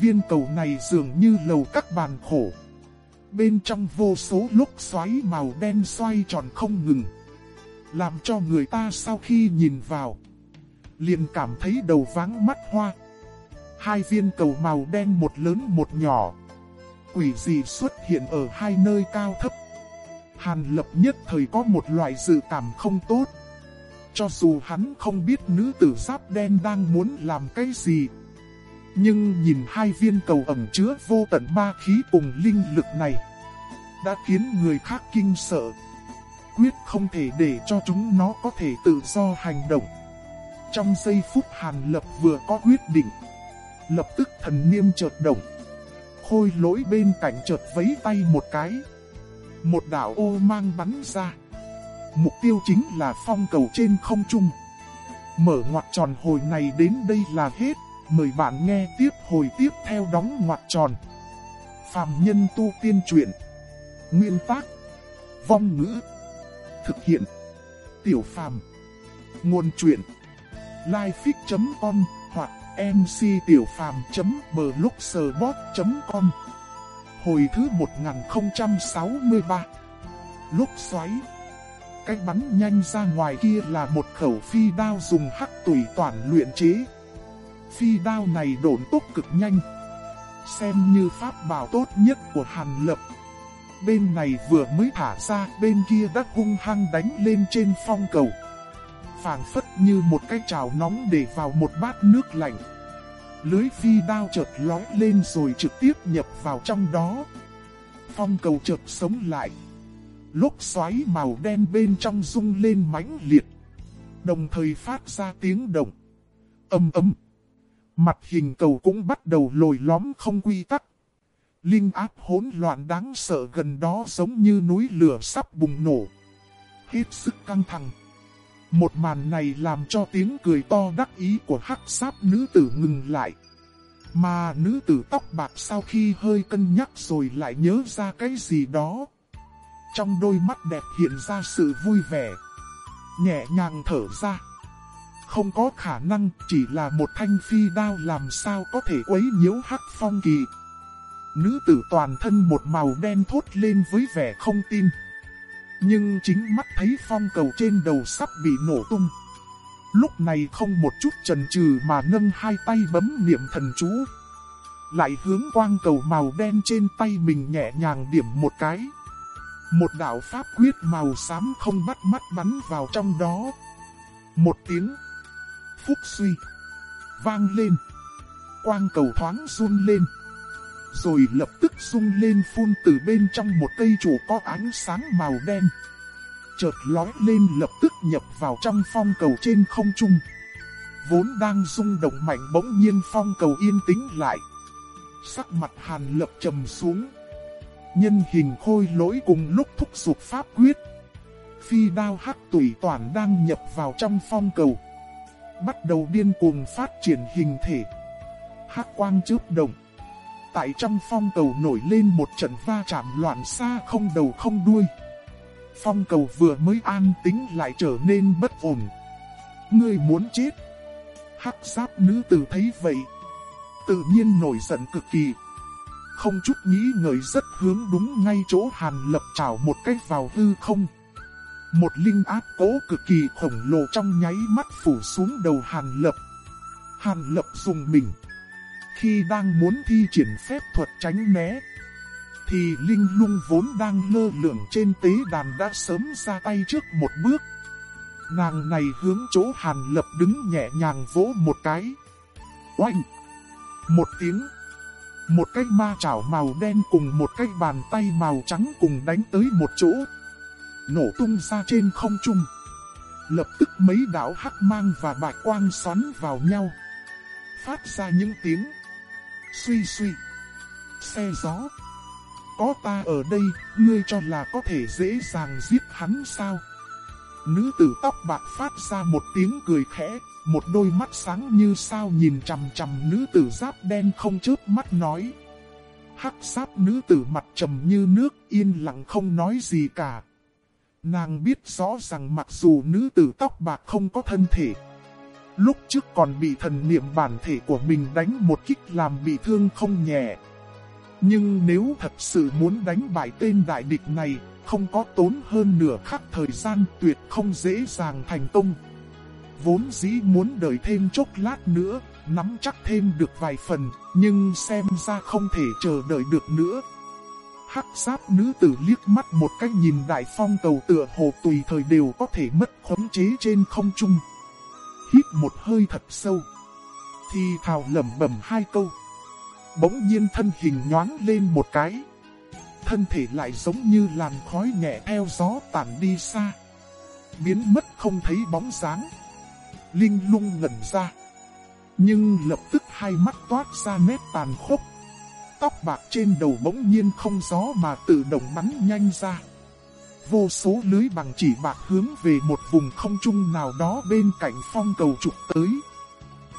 Viên cầu này dường như lầu các bàn khổ. Bên trong vô số lúc xoáy màu đen xoay tròn không ngừng. Làm cho người ta sau khi nhìn vào. Liền cảm thấy đầu váng mắt hoa. Hai viên cầu màu đen một lớn một nhỏ. Quỷ gì xuất hiện ở hai nơi cao thấp. Hàn lập nhất thời có một loại dự cảm không tốt. Cho dù hắn không biết nữ tử giáp đen đang muốn làm cái gì. Nhưng nhìn hai viên cầu ẩm chứa vô tận ma khí cùng linh lực này. Đã khiến người khác kinh sợ. Quyết không thể để cho chúng nó có thể tự do hành động. Trong giây phút Hàn Lập vừa có quyết định. Lập tức thần niêm chợt động. Khôi lỗi bên cạnh chợt vấy tay một cái. Một đảo ô mang bắn ra. Mục tiêu chính là phong cầu trên không trung. Mở ngoặt tròn hồi này đến đây là hết. Mời bạn nghe tiếp hồi tiếp theo đóng ngoặt tròn. Phạm nhân tu tiên truyện. Nguyên tác. Vong ngữ. Thực hiện. Tiểu phàm. Nguồn truyện. Lifefix.com hoặc mctiểupham.blogspot.com Hồi thứ 1063 Lúc xoáy Cách bắn nhanh ra ngoài kia là một khẩu phi đao dùng hắc tùy toàn luyện chế. Phi đao này đổn tốc cực nhanh. Xem như pháp bảo tốt nhất của Hàn Lập. Bên này vừa mới thả ra, bên kia đã hung hăng đánh lên trên phong cầu. phảng phất như một cái chảo nóng để vào một bát nước lạnh. Lưới phi đao chợt lói lên rồi trực tiếp nhập vào trong đó. Phong cầu chợt sống lại. Lúc xoáy màu đen bên trong rung lên mãnh liệt. Đồng thời phát ra tiếng động. Âm âm. Mặt hình cầu cũng bắt đầu lồi lõm không quy tắc. Linh áp hỗn loạn đáng sợ gần đó giống như núi lửa sắp bùng nổ. Hết sức căng thẳng. Một màn này làm cho tiếng cười to đắc ý của hắc sáp nữ tử ngừng lại. Mà nữ tử tóc bạc sau khi hơi cân nhắc rồi lại nhớ ra cái gì đó. Trong đôi mắt đẹp hiện ra sự vui vẻ. Nhẹ nhàng thở ra. Không có khả năng, chỉ là một thanh phi đao làm sao có thể quấy nhiễu hắc phong kỳ. Nữ tử toàn thân một màu đen thốt lên với vẻ không tin. Nhưng chính mắt thấy phong cầu trên đầu sắp bị nổ tung. Lúc này không một chút chần chừ mà nâng hai tay bấm niệm thần chú. Lại hướng quang cầu màu đen trên tay mình nhẹ nhàng điểm một cái. Một đạo pháp quyết màu xám không bắt mắt bắn vào trong đó. Một tiếng. Phúc suy. Vang lên. Quang cầu thoáng run lên. Rồi lập tức rung lên phun từ bên trong một cây trụ có ánh sáng màu đen. Chợt lói lên lập tức nhập vào trong phong cầu trên không trung. Vốn đang rung động mạnh bỗng nhiên phong cầu yên tĩnh lại. Sắc mặt hàn lập trầm xuống. Nhân hình khôi lỗi cùng lúc thúc giục pháp quyết. Phi đao hắc tùy toàn đang nhập vào trong phong cầu. Bắt đầu điên cuồng phát triển hình thể. Hắc quang chớp động. Tại trong phong cầu nổi lên một trận va chạm loạn xa không đầu không đuôi. Phong cầu vừa mới an tính lại trở nên bất ổn. Ngươi muốn chết. Hắc giáp nữ tử thấy vậy. Tự nhiên nổi giận cực kỳ. Không chút nghĩ ngợi rất hướng đúng ngay chỗ hàn lập trảo một cách vào hư không. Một linh áp cố cực kỳ khổng lồ trong nháy mắt phủ xuống đầu hàn lập. Hàn lập dùng mình. Khi đang muốn thi triển phép thuật tránh né, thì Linh lung vốn đang lơ lửng trên tế đàn đã sớm ra tay trước một bước. Nàng này hướng chỗ Hàn Lập đứng nhẹ nhàng vỗ một cái. Oanh! Một tiếng. Một cái ma chảo màu đen cùng một cái bàn tay màu trắng cùng đánh tới một chỗ. Nổ tung ra trên không trung. Lập tức mấy đảo hắc mang và bạch quang xoắn vào nhau. Phát ra những tiếng suy suy, xe gió. Có ta ở đây, ngươi cho là có thể dễ dàng giết hắn sao? Nữ tử tóc bạc phát ra một tiếng cười khẽ, một đôi mắt sáng như sao nhìn chằm chằm nữ tử giáp đen không chớp mắt nói. Hắc giáp nữ tử mặt trầm như nước yên lặng không nói gì cả. Nàng biết rõ rằng mặc dù nữ tử tóc bạc không có thân thể, lúc trước còn bị thần niệm bản thể của mình đánh một kích làm bị thương không nhẹ. Nhưng nếu thật sự muốn đánh bại tên đại địch này, không có tốn hơn nửa khắc thời gian tuyệt không dễ dàng thành công. Vốn dĩ muốn đợi thêm chốc lát nữa, nắm chắc thêm được vài phần, nhưng xem ra không thể chờ đợi được nữa. Hắc giáp nữ tử liếc mắt một cách nhìn đại phong cầu tựa hồ tùy thời đều có thể mất khống chế trên không trung. Hít một hơi thật sâu. Thì thào lẩm bẩm hai câu. Bỗng nhiên thân hình nhoáng lên một cái. Thân thể lại giống như làn khói nhẹ theo gió tản đi xa. Biến mất không thấy bóng dáng. Linh lung ngẩn ra. Nhưng lập tức hai mắt toát ra nét tàn khốc. Tóc bạc trên đầu bỗng nhiên không gió mà tự động bắn nhanh ra. Vô số lưới bằng chỉ bạc hướng về một vùng không trung nào đó bên cạnh phong cầu trục tới.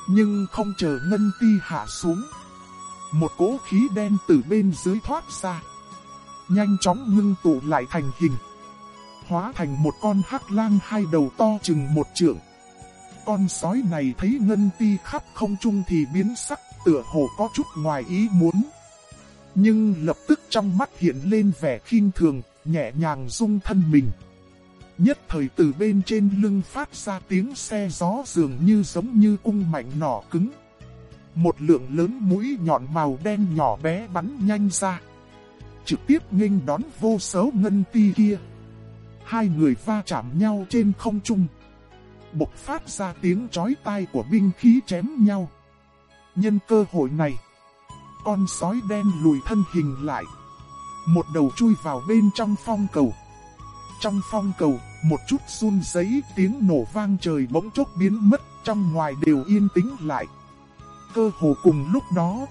Nhưng không chờ ngân ti hạ xuống. Một cỗ khí đen từ bên dưới thoát ra. Nhanh chóng ngưng tụ lại thành hình. Hóa thành một con hắc lang hai đầu to chừng một trượng. Con sói này thấy ngân ti khắp không trung thì biến sắc tựa hồ có chút ngoài ý muốn. Nhưng lập tức trong mắt hiện lên vẻ khinh thường, nhẹ nhàng rung thân mình. Nhất thời từ bên trên lưng phát ra tiếng xe gió dường như giống như cung mảnh nỏ cứng. Một lượng lớn mũi nhọn màu đen nhỏ bé bắn nhanh ra. Trực tiếp nghênh đón vô số ngân ti kia. Hai người va chạm nhau trên không trung. Bộc phát ra tiếng chói tai của binh khí chém nhau. Nhân cơ hội này, con sói đen lùi thân hình lại. Một đầu chui vào bên trong phong cầu. Trong phong cầu, một chút run giấy tiếng nổ vang trời bỗng chốc biến mất, trong ngoài đều yên tĩnh lại. Cơ hồ cùng lúc đó,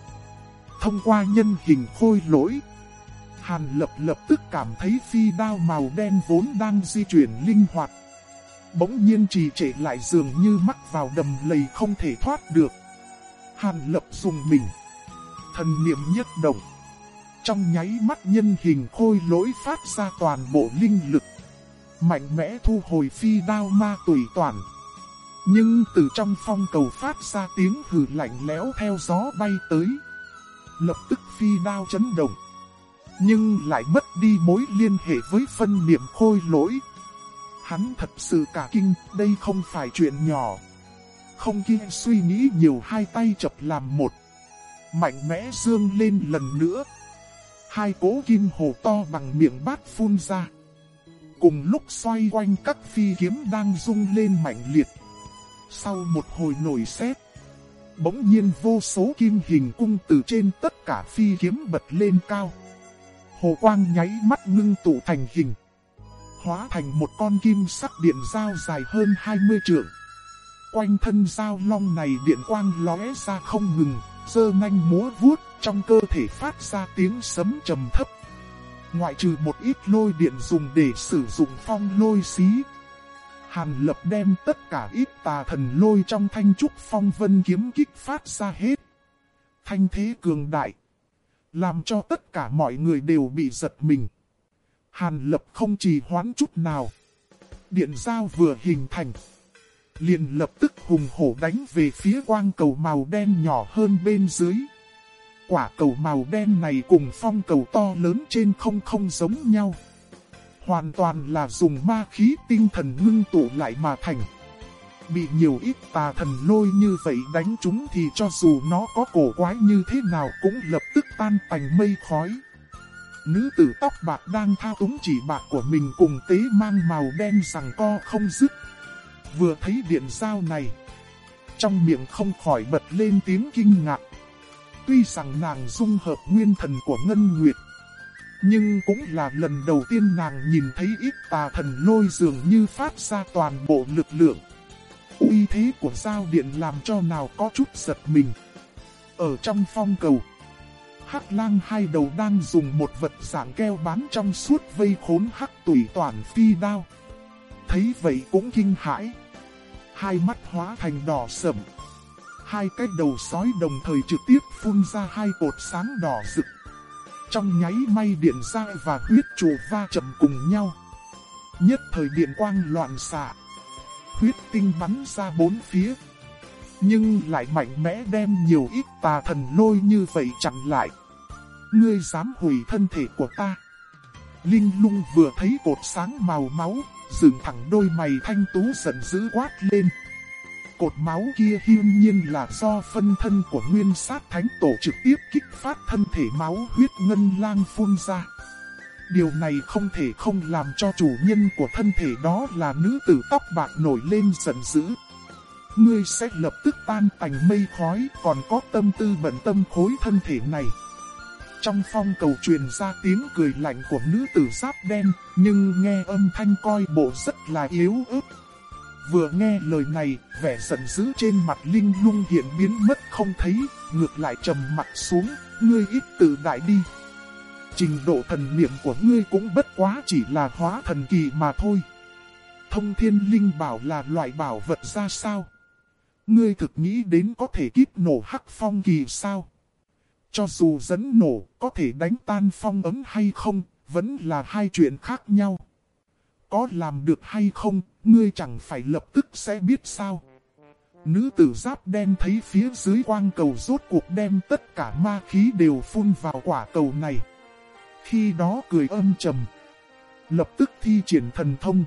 thông qua nhân hình khôi lỗi, Hàn lập lập tức cảm thấy phi đao màu đen vốn đang di chuyển linh hoạt. Bỗng nhiên trì trệ lại dường như mắc vào đầm lầy không thể thoát được. Hàn lập dùng mình. Thần niệm nhất động. Trong nháy mắt nhân hình khôi lỗi phát ra toàn bộ linh lực. Mạnh mẽ thu hồi phi đao ma tùy toàn. Nhưng từ trong phong cầu phát ra tiếng hừ lạnh lẽo theo gió bay tới. Lập tức phi đao chấn động. Nhưng lại mất đi mối liên hệ với phân niệm khôi lỗi. Hắn thật sự cả kinh, đây không phải chuyện nhỏ. Không kia suy nghĩ nhiều hai tay chập làm một. Mạnh mẽ dương lên lần nữa. Hai cố kim hồ to bằng miệng bát phun ra. Cùng lúc xoay quanh các phi kiếm đang rung lên mạnh liệt. Sau một hồi nổi xét, bỗng nhiên vô số kim hình cung từ trên tất cả phi kiếm bật lên cao. Hồ quang nháy mắt ngưng tụ thành hình. Hóa thành một con kim sắc điện dao dài hơn 20 trượng. Quanh thân dao long này điện quang lóe ra không ngừng, dơ nanh múa vuốt, trong cơ thể phát ra tiếng sấm trầm thấp. Ngoại trừ một ít lôi điện dùng để sử dụng phong lôi xí. Hàn lập đem tất cả ít tà thần lôi trong thanh trúc phong vân kiếm kích phát ra hết. Thanh thế cường đại. Làm cho tất cả mọi người đều bị giật mình. Hàn lập không trì hoãn chút nào. Điện giao vừa hình thành. Liền lập tức hùng hổ đánh về phía quang cầu màu đen nhỏ hơn bên dưới. Quả cầu màu đen này cùng phong cầu to lớn trên không không giống nhau. Hoàn toàn là dùng ma khí tinh thần ngưng tụ lại mà thành. Bị nhiều ít tà thần lôi như vậy đánh chúng thì cho dù nó có cổ quái như thế nào cũng lập tức tan tành mây khói. Nữ tử tóc bạc đang thao túng chỉ bạc của mình cùng tế mang màu đen rằng co không dứt. Vừa thấy điện sao này, trong miệng không khỏi bật lên tiếng kinh ngạc. Tuy rằng nàng dung hợp nguyên thần của Ngân Nguyệt, Nhưng cũng là lần đầu tiên nàng nhìn thấy ít tà thần lôi dường như phát ra toàn bộ lực lượng. uy thế của giao điện làm cho nào có chút giật mình. Ở trong phong cầu, Hắc lang hai đầu đang dùng một vật dạng keo bán trong suốt vây khốn hắc tùy toàn phi đao. Thấy vậy cũng kinh hãi. Hai mắt hóa thành đỏ sẩm Hai cái đầu sói đồng thời trực tiếp phun ra hai cột sáng đỏ rực. Trong nháy may điện ra và huyết trụ va chậm cùng nhau. Nhất thời điện quang loạn xạ. Huyết tinh bắn ra bốn phía. Nhưng lại mạnh mẽ đem nhiều ít tà thần lôi như vậy chặn lại. Ngươi dám hủy thân thể của ta. Linh lung vừa thấy cột sáng màu máu, dựng thẳng đôi mày thanh tú giận dữ quát lên. Cột máu kia hiên nhiên là do phân thân của nguyên sát thánh tổ trực tiếp kích phát thân thể máu huyết ngân lang phun ra. Điều này không thể không làm cho chủ nhân của thân thể đó là nữ tử tóc bạc nổi lên giận dữ. Ngươi sẽ lập tức tan tành mây khói còn có tâm tư bận tâm khối thân thể này. Trong phong cầu truyền ra tiếng cười lạnh của nữ tử giáp đen, nhưng nghe âm thanh coi bộ rất là yếu ớt. Vừa nghe lời này, vẻ giận dữ trên mặt Linh lung hiện biến mất không thấy, ngược lại trầm mặt xuống, ngươi ít tự đại đi. Trình độ thần niệm của ngươi cũng bất quá chỉ là hóa thần kỳ mà thôi. Thông thiên linh bảo là loại bảo vật ra sao? Ngươi thực nghĩ đến có thể kíp nổ hắc phong kỳ sao? Cho dù dẫn nổ có thể đánh tan phong ấm hay không, vẫn là hai chuyện khác nhau. Có làm được hay không, ngươi chẳng phải lập tức sẽ biết sao. Nữ tử giáp đen thấy phía dưới quang cầu rốt cuộc đem tất cả ma khí đều phun vào quả cầu này. Khi đó cười âm trầm. Lập tức thi triển thần thông.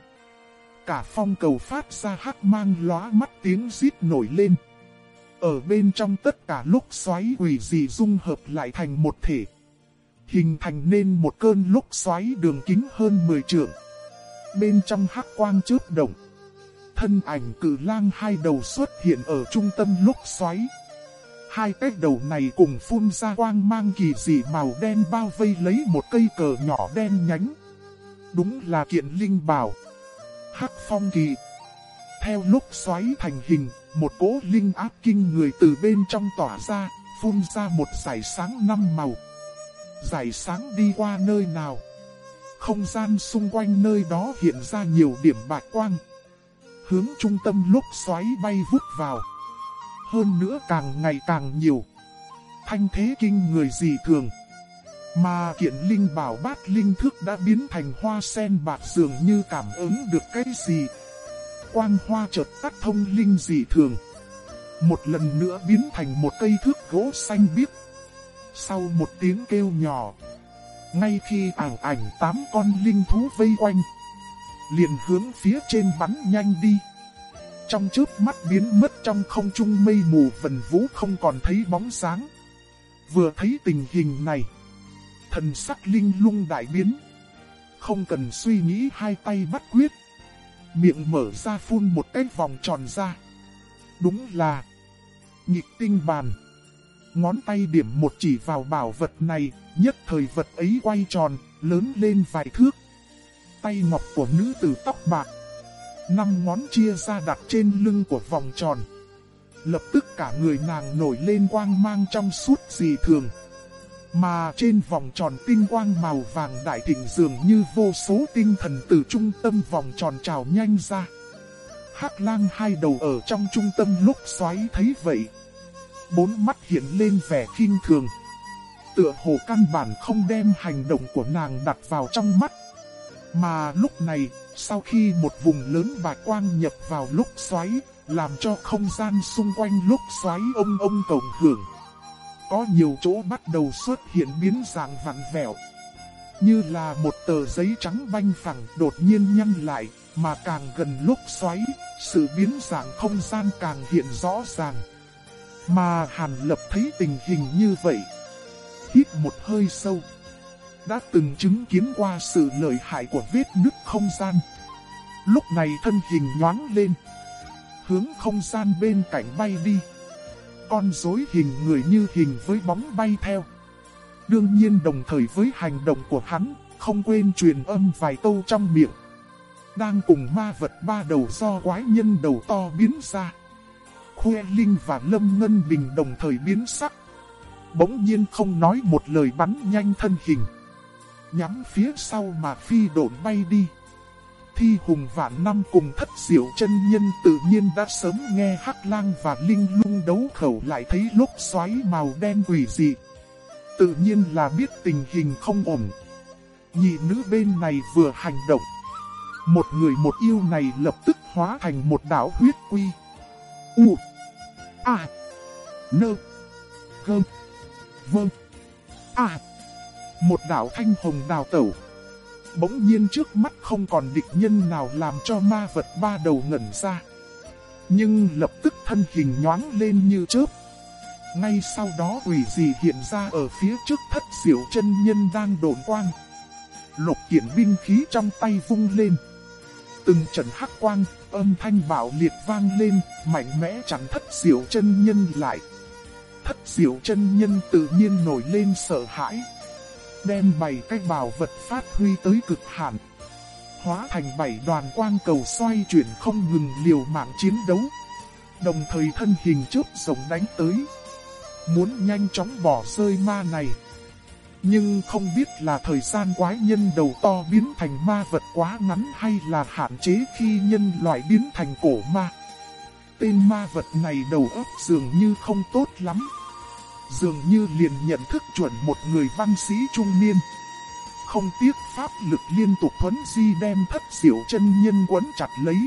Cả phong cầu phát ra hắc mang lóa mắt tiếng rít nổi lên. Ở bên trong tất cả lúc xoáy quỷ dị dung hợp lại thành một thể. Hình thành nên một cơn lúc xoáy đường kính hơn 10 trượng. Bên trong hắc quang chớp động. Thân ảnh cử lang hai đầu xuất hiện ở trung tâm lúc xoáy. Hai cái đầu này cùng phun ra quang mang kỳ dị màu đen bao vây lấy một cây cờ nhỏ đen nhánh. Đúng là kiện linh bảo. Hắc phong kỳ. Theo lúc xoáy thành hình, một cỗ linh áp kinh người từ bên trong tỏa ra, phun ra một giải sáng năm màu. Giải sáng đi qua nơi nào? Không gian xung quanh nơi đó hiện ra nhiều điểm bạch quang. Hướng trung tâm lúc xoáy bay vút vào. Hơn nữa càng ngày càng nhiều. Thanh thế kinh người gì thường. Mà kiện linh bảo bát linh thức đã biến thành hoa sen bạc dường như cảm ứng được cái gì quang hoa chợt tắt thông linh dị thường. Một lần nữa biến thành một cây thước gỗ xanh biếc. Sau một tiếng kêu nhỏ, ngay khi ảo ảnh tám con linh thú vây quanh, liền hướng phía trên bắn nhanh đi. Trong chớp mắt biến mất trong không trung mây mù vần vũ không còn thấy bóng sáng. Vừa thấy tình hình này, thần sắc linh lung đại biến. Không cần suy nghĩ hai tay bắt quyết miệng mở ra phun một cái vòng tròn ra. Đúng là nhịp tinh bàn. Ngón tay điểm một chỉ vào bảo vật này, nhất thời vật ấy quay tròn, lớn lên vài thước. Tay ngọc của nữ tử tóc bạc. Năm ngón chia ra đặt trên lưng của vòng tròn. Lập tức cả người nàng nổi lên quang mang trong suốt dị thường. Mà trên vòng tròn tinh quang màu vàng đại thịnh dường như vô số tinh thần từ trung tâm vòng tròn trào nhanh ra. Hắc lang hai đầu ở trong trung tâm lúc xoáy thấy vậy. Bốn mắt hiện lên vẻ kinh thường. Tựa hồ căn bản không đem hành động của nàng đặt vào trong mắt. Mà lúc này, sau khi một vùng lớn bạch quang nhập vào lúc xoáy, làm cho không gian xung quanh lúc xoáy ông ông cộng hưởng có nhiều chỗ bắt đầu xuất hiện biến dạng vặn vẹo. Như là một tờ giấy trắng banh phẳng đột nhiên nhăn lại, mà càng gần lúc xoáy, sự biến dạng không gian càng hiện rõ ràng. Mà Hàn Lập thấy tình hình như vậy. Một hơi sâu. Đã từng chứng kiến qua sự lợi hại của vết nứt không gian. Lúc này thân hình nhoáng lên. Hướng không gian bên cạnh bay đi con rối hình người như hình với bóng bay theo. Đương nhiên đồng thời với hành động của hắn, không quên truyền âm vài câu trong miệng. Đang cùng ma vật ba đầu do quái nhân đầu to biến ra. Khuê Linh và Lâm Ngân Bình đồng thời biến sắc. Bỗng nhiên không nói một lời bắn nhanh thân hình. Nhắm phía sau mà phi độn bay đi. Thi hùng vạn năm cùng thất diệu chân nhân tự nhiên đã sớm nghe hắc lang và linh lung đấu khẩu lại thấy lúc xoáy màu đen quỷ dị. Tự nhiên là biết tình hình không ổn. Nhị nữ bên này vừa hành động. Một người một yêu này lập tức hóa thành một đảo huyết quy. U. A. Nơ. Gơm. Vâng. à Một đảo thanh hồng đào tẩu. Bỗng nhiên trước mắt không còn địch nhân nào làm cho ma vật ba đầu ngẩn ra. Nhưng lập tức thân hình nhoáng lên như chớp. Ngay sau đó quỷ gì hiện ra ở phía trước thất diệu chân nhân đang đồn quang. Lục kiện binh khí trong tay vung lên. Từng trận hắc quang, âm thanh bạo liệt vang lên, mạnh mẽ chắn thất diệu chân nhân lại. Thất diệu chân nhân tự nhiên nổi lên sợ hãi. Đem bảy cái bảo vật phát huy tới cực hạn. Hóa thành bảy đoàn quang cầu xoay chuyển không ngừng liều mạng chiến đấu. Đồng thời thân hình chớp rồng đánh tới. Muốn nhanh chóng bỏ rơi ma này. Nhưng không biết là thời gian quái nhân đầu to biến thành ma vật quá ngắn hay là hạn chế khi nhân loại biến thành cổ ma. Tên ma vật này đầu óc dường như không tốt lắm. Dường như liền nhận thức chuẩn một người văn sĩ trung niên. Không tiếc pháp lực liên tục thuấn di đem thất diệu chân nhân quấn chặt lấy.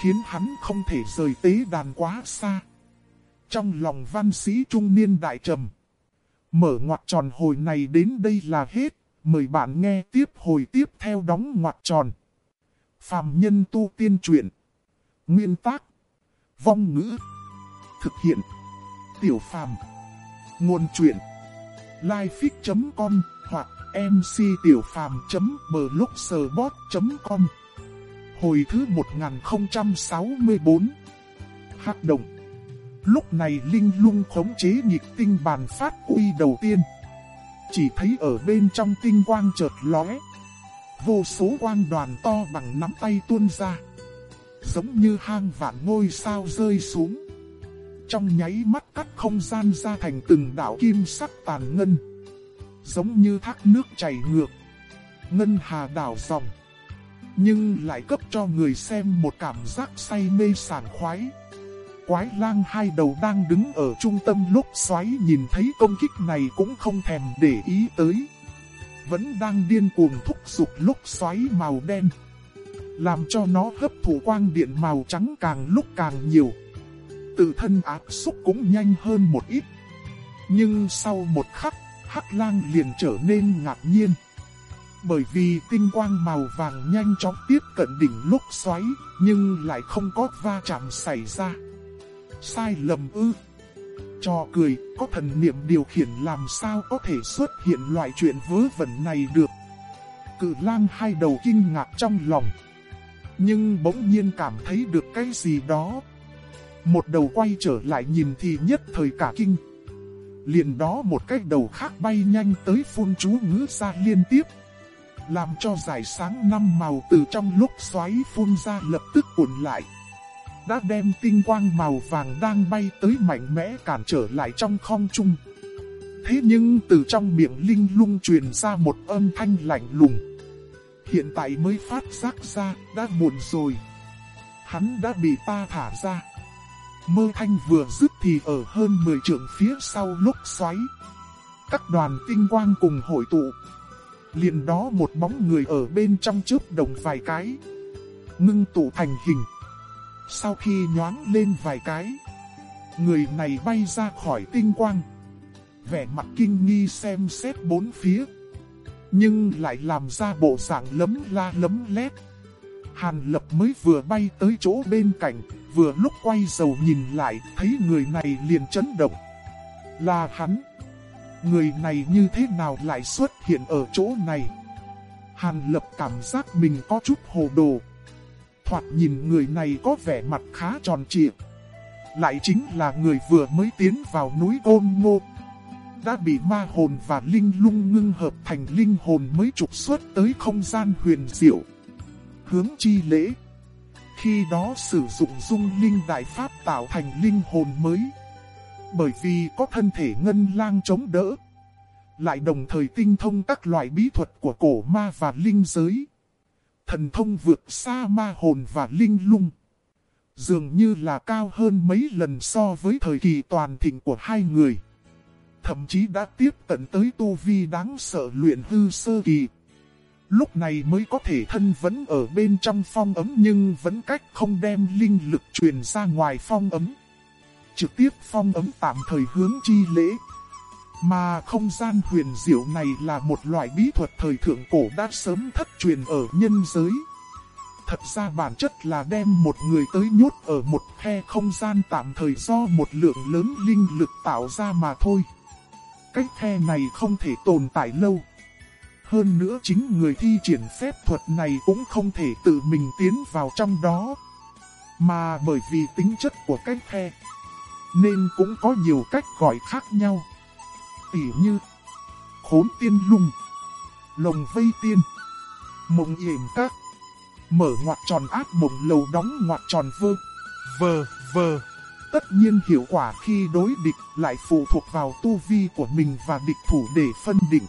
Khiến hắn không thể rời tế đàn quá xa. Trong lòng văn sĩ trung niên đại trầm. Mở ngoặt tròn hồi này đến đây là hết. Mời bạn nghe tiếp hồi tiếp theo đóng ngoặt tròn. Phạm nhân tu tiên truyện. Nguyên tác. Vong ngữ. Thực hiện. Tiểu phàm. Nguồn truyện. Lifefix.com hoặc mctiểupham.blogspot.com Hồi thứ 1064 hắc động Lúc này Linh lung khống chế nhịp tinh bàn phát uy đầu tiên. Chỉ thấy ở bên trong tinh quang chợt lóe. Vô số quang đoàn to bằng nắm tay tuôn ra. Giống như hang vạn ngôi sao rơi xuống. Trong nháy mắt cắt không gian ra thành từng đảo kim sắc tàn ngân. Giống như thác nước chảy ngược. Ngân hà đảo dòng. Nhưng lại cấp cho người xem một cảm giác say mê sảng khoái quái lang hai đầu đang đứng ở trung tâm lúc xoáy nhìn thấy công kích này cũng không thèm để ý tới. Vẫn đang điên cuồng thúc giục lúc xoáy màu đen. Làm cho nó hấp thụ quang điện màu trắng càng lúc càng nhiều. Tự thân áp xúc cũng nhanh hơn một ít. Nhưng sau một khắc, hắc lang liền trở nên ngạc nhiên. Bởi vì tinh quang màu vàng nhanh chóng tiếp cận đỉnh lúc xoáy, nhưng lại không có va chạm xảy ra. Sai lầm ư. Cho cười, có thần niệm điều khiển làm sao có thể xuất hiện loại chuyện vớ vẩn này được. Cự lang hai đầu kinh ngạc trong lòng. Nhưng bỗng nhiên cảm thấy được cái gì đó. Một đầu quay trở lại nhìn thì nhất thời cả kinh. Liền đó một cái đầu khác bay nhanh tới phun chú ngữ ra liên tiếp. Làm cho giải sáng năm màu từ trong lúc xoáy phun ra lập tức cuộn lại đã đem tinh quang màu vàng đang bay tới mạnh mẽ cản trở lại trong không trung. Thế nhưng từ trong miệng linh lung truyền ra một âm thanh lạnh lùng. Hiện tại mới phát giác ra, đã muộn rồi. Hắn đã bị ta thả ra. Mơ thanh vừa dứt thì ở hơn 10 trượng phía sau lúc xoáy. Các đoàn tinh quang cùng hội tụ. liền đó một bóng người ở bên trong trước đồng vài cái. Ngưng tụ thành hình. Sau khi nhoáng lên vài cái, người này bay ra khỏi tinh quang. Vẻ mặt kinh nghi xem xét bốn phía. Nhưng lại làm ra bộ dạng lấm la lấm lét. Hàn lập mới vừa bay tới chỗ bên cạnh, vừa lúc quay dầu nhìn lại, thấy người này liền chấn động. Là hắn. Người này như thế nào lại xuất hiện ở chỗ này? Hàn lập cảm giác mình có chút hồ đồ thoạt nhìn người này có vẻ mặt khá tròn trịa. Lại chính là người vừa mới tiến vào núi ôn ngô. đã bị ma hồn và linh lung ngưng hợp thành linh hồn mới trục xuất tới không gian huyền diệu. Hướng chi lễ khi đó sử dụng dung linh đại pháp tạo thành linh hồn mới. Bởi vì có thân thể ngân lang chống đỡ. Lại đồng thời tinh thông các loại bí thuật của cổ ma và linh giới. Thần thông vượt xa ma hồn và linh lung, dường như là cao hơn mấy lần so với thời kỳ toàn thịnh của hai người. Thậm chí đã tiếp cận tới tu vi đáng sợ luyện hư sơ kỳ. Lúc này mới có thể thân vẫn ở bên trong phong ấm nhưng vẫn cách không đem linh lực truyền ra ngoài phong ấm. Trực tiếp phong ấm tạm thời hướng chi lễ. Mà không gian huyền diệu này là một loại bí thuật thời thượng cổ đã sớm thất truyền ở nhân giới. Thật ra bản chất là đem một người tới nhốt ở một khe không gian tạm thời do một lượng lớn linh lực tạo ra mà thôi. cách khe này không thể tồn tại lâu. Hơn nữa chính người thi triển phép thuật này cũng không thể tự mình tiến vào trong đó. Mà bởi vì tính chất của cái khe, nên cũng có nhiều cách gọi khác nhau. Tỉ như khốn tiên lung, lồng vây tiên, mộng yểm các, mở ngoặt tròn áp mộng lầu đóng ngoặt tròn vơ, vờ, vờ. Tất nhiên hiệu quả khi đối địch lại phụ thuộc vào tu vi của mình và địch thủ để phân định.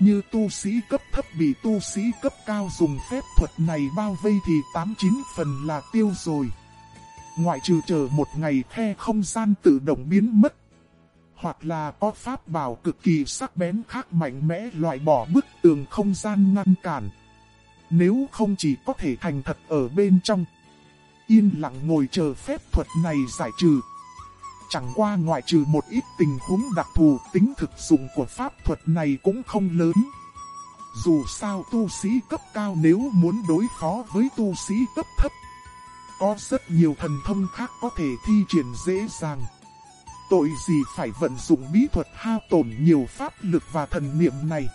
Như tu sĩ cấp thấp bị tu sĩ cấp cao dùng phép thuật này bao vây thì 89 phần là tiêu rồi. Ngoại trừ chờ một ngày khe không gian tự động biến mất. Hoặc là có pháp bảo cực kỳ sắc bén khác mạnh mẽ loại bỏ bức tường không gian ngăn cản. Nếu không chỉ có thể thành thật ở bên trong. Yên lặng ngồi chờ phép thuật này giải trừ. Chẳng qua ngoại trừ một ít tình huống đặc thù tính thực dụng của pháp thuật này cũng không lớn. Dù sao tu sĩ cấp cao nếu muốn đối phó với tu sĩ cấp thấp. Có rất nhiều thần thông khác có thể thi triển dễ dàng. Tội gì phải vận dụng bí thuật hao tổn nhiều pháp lực và thần niệm này.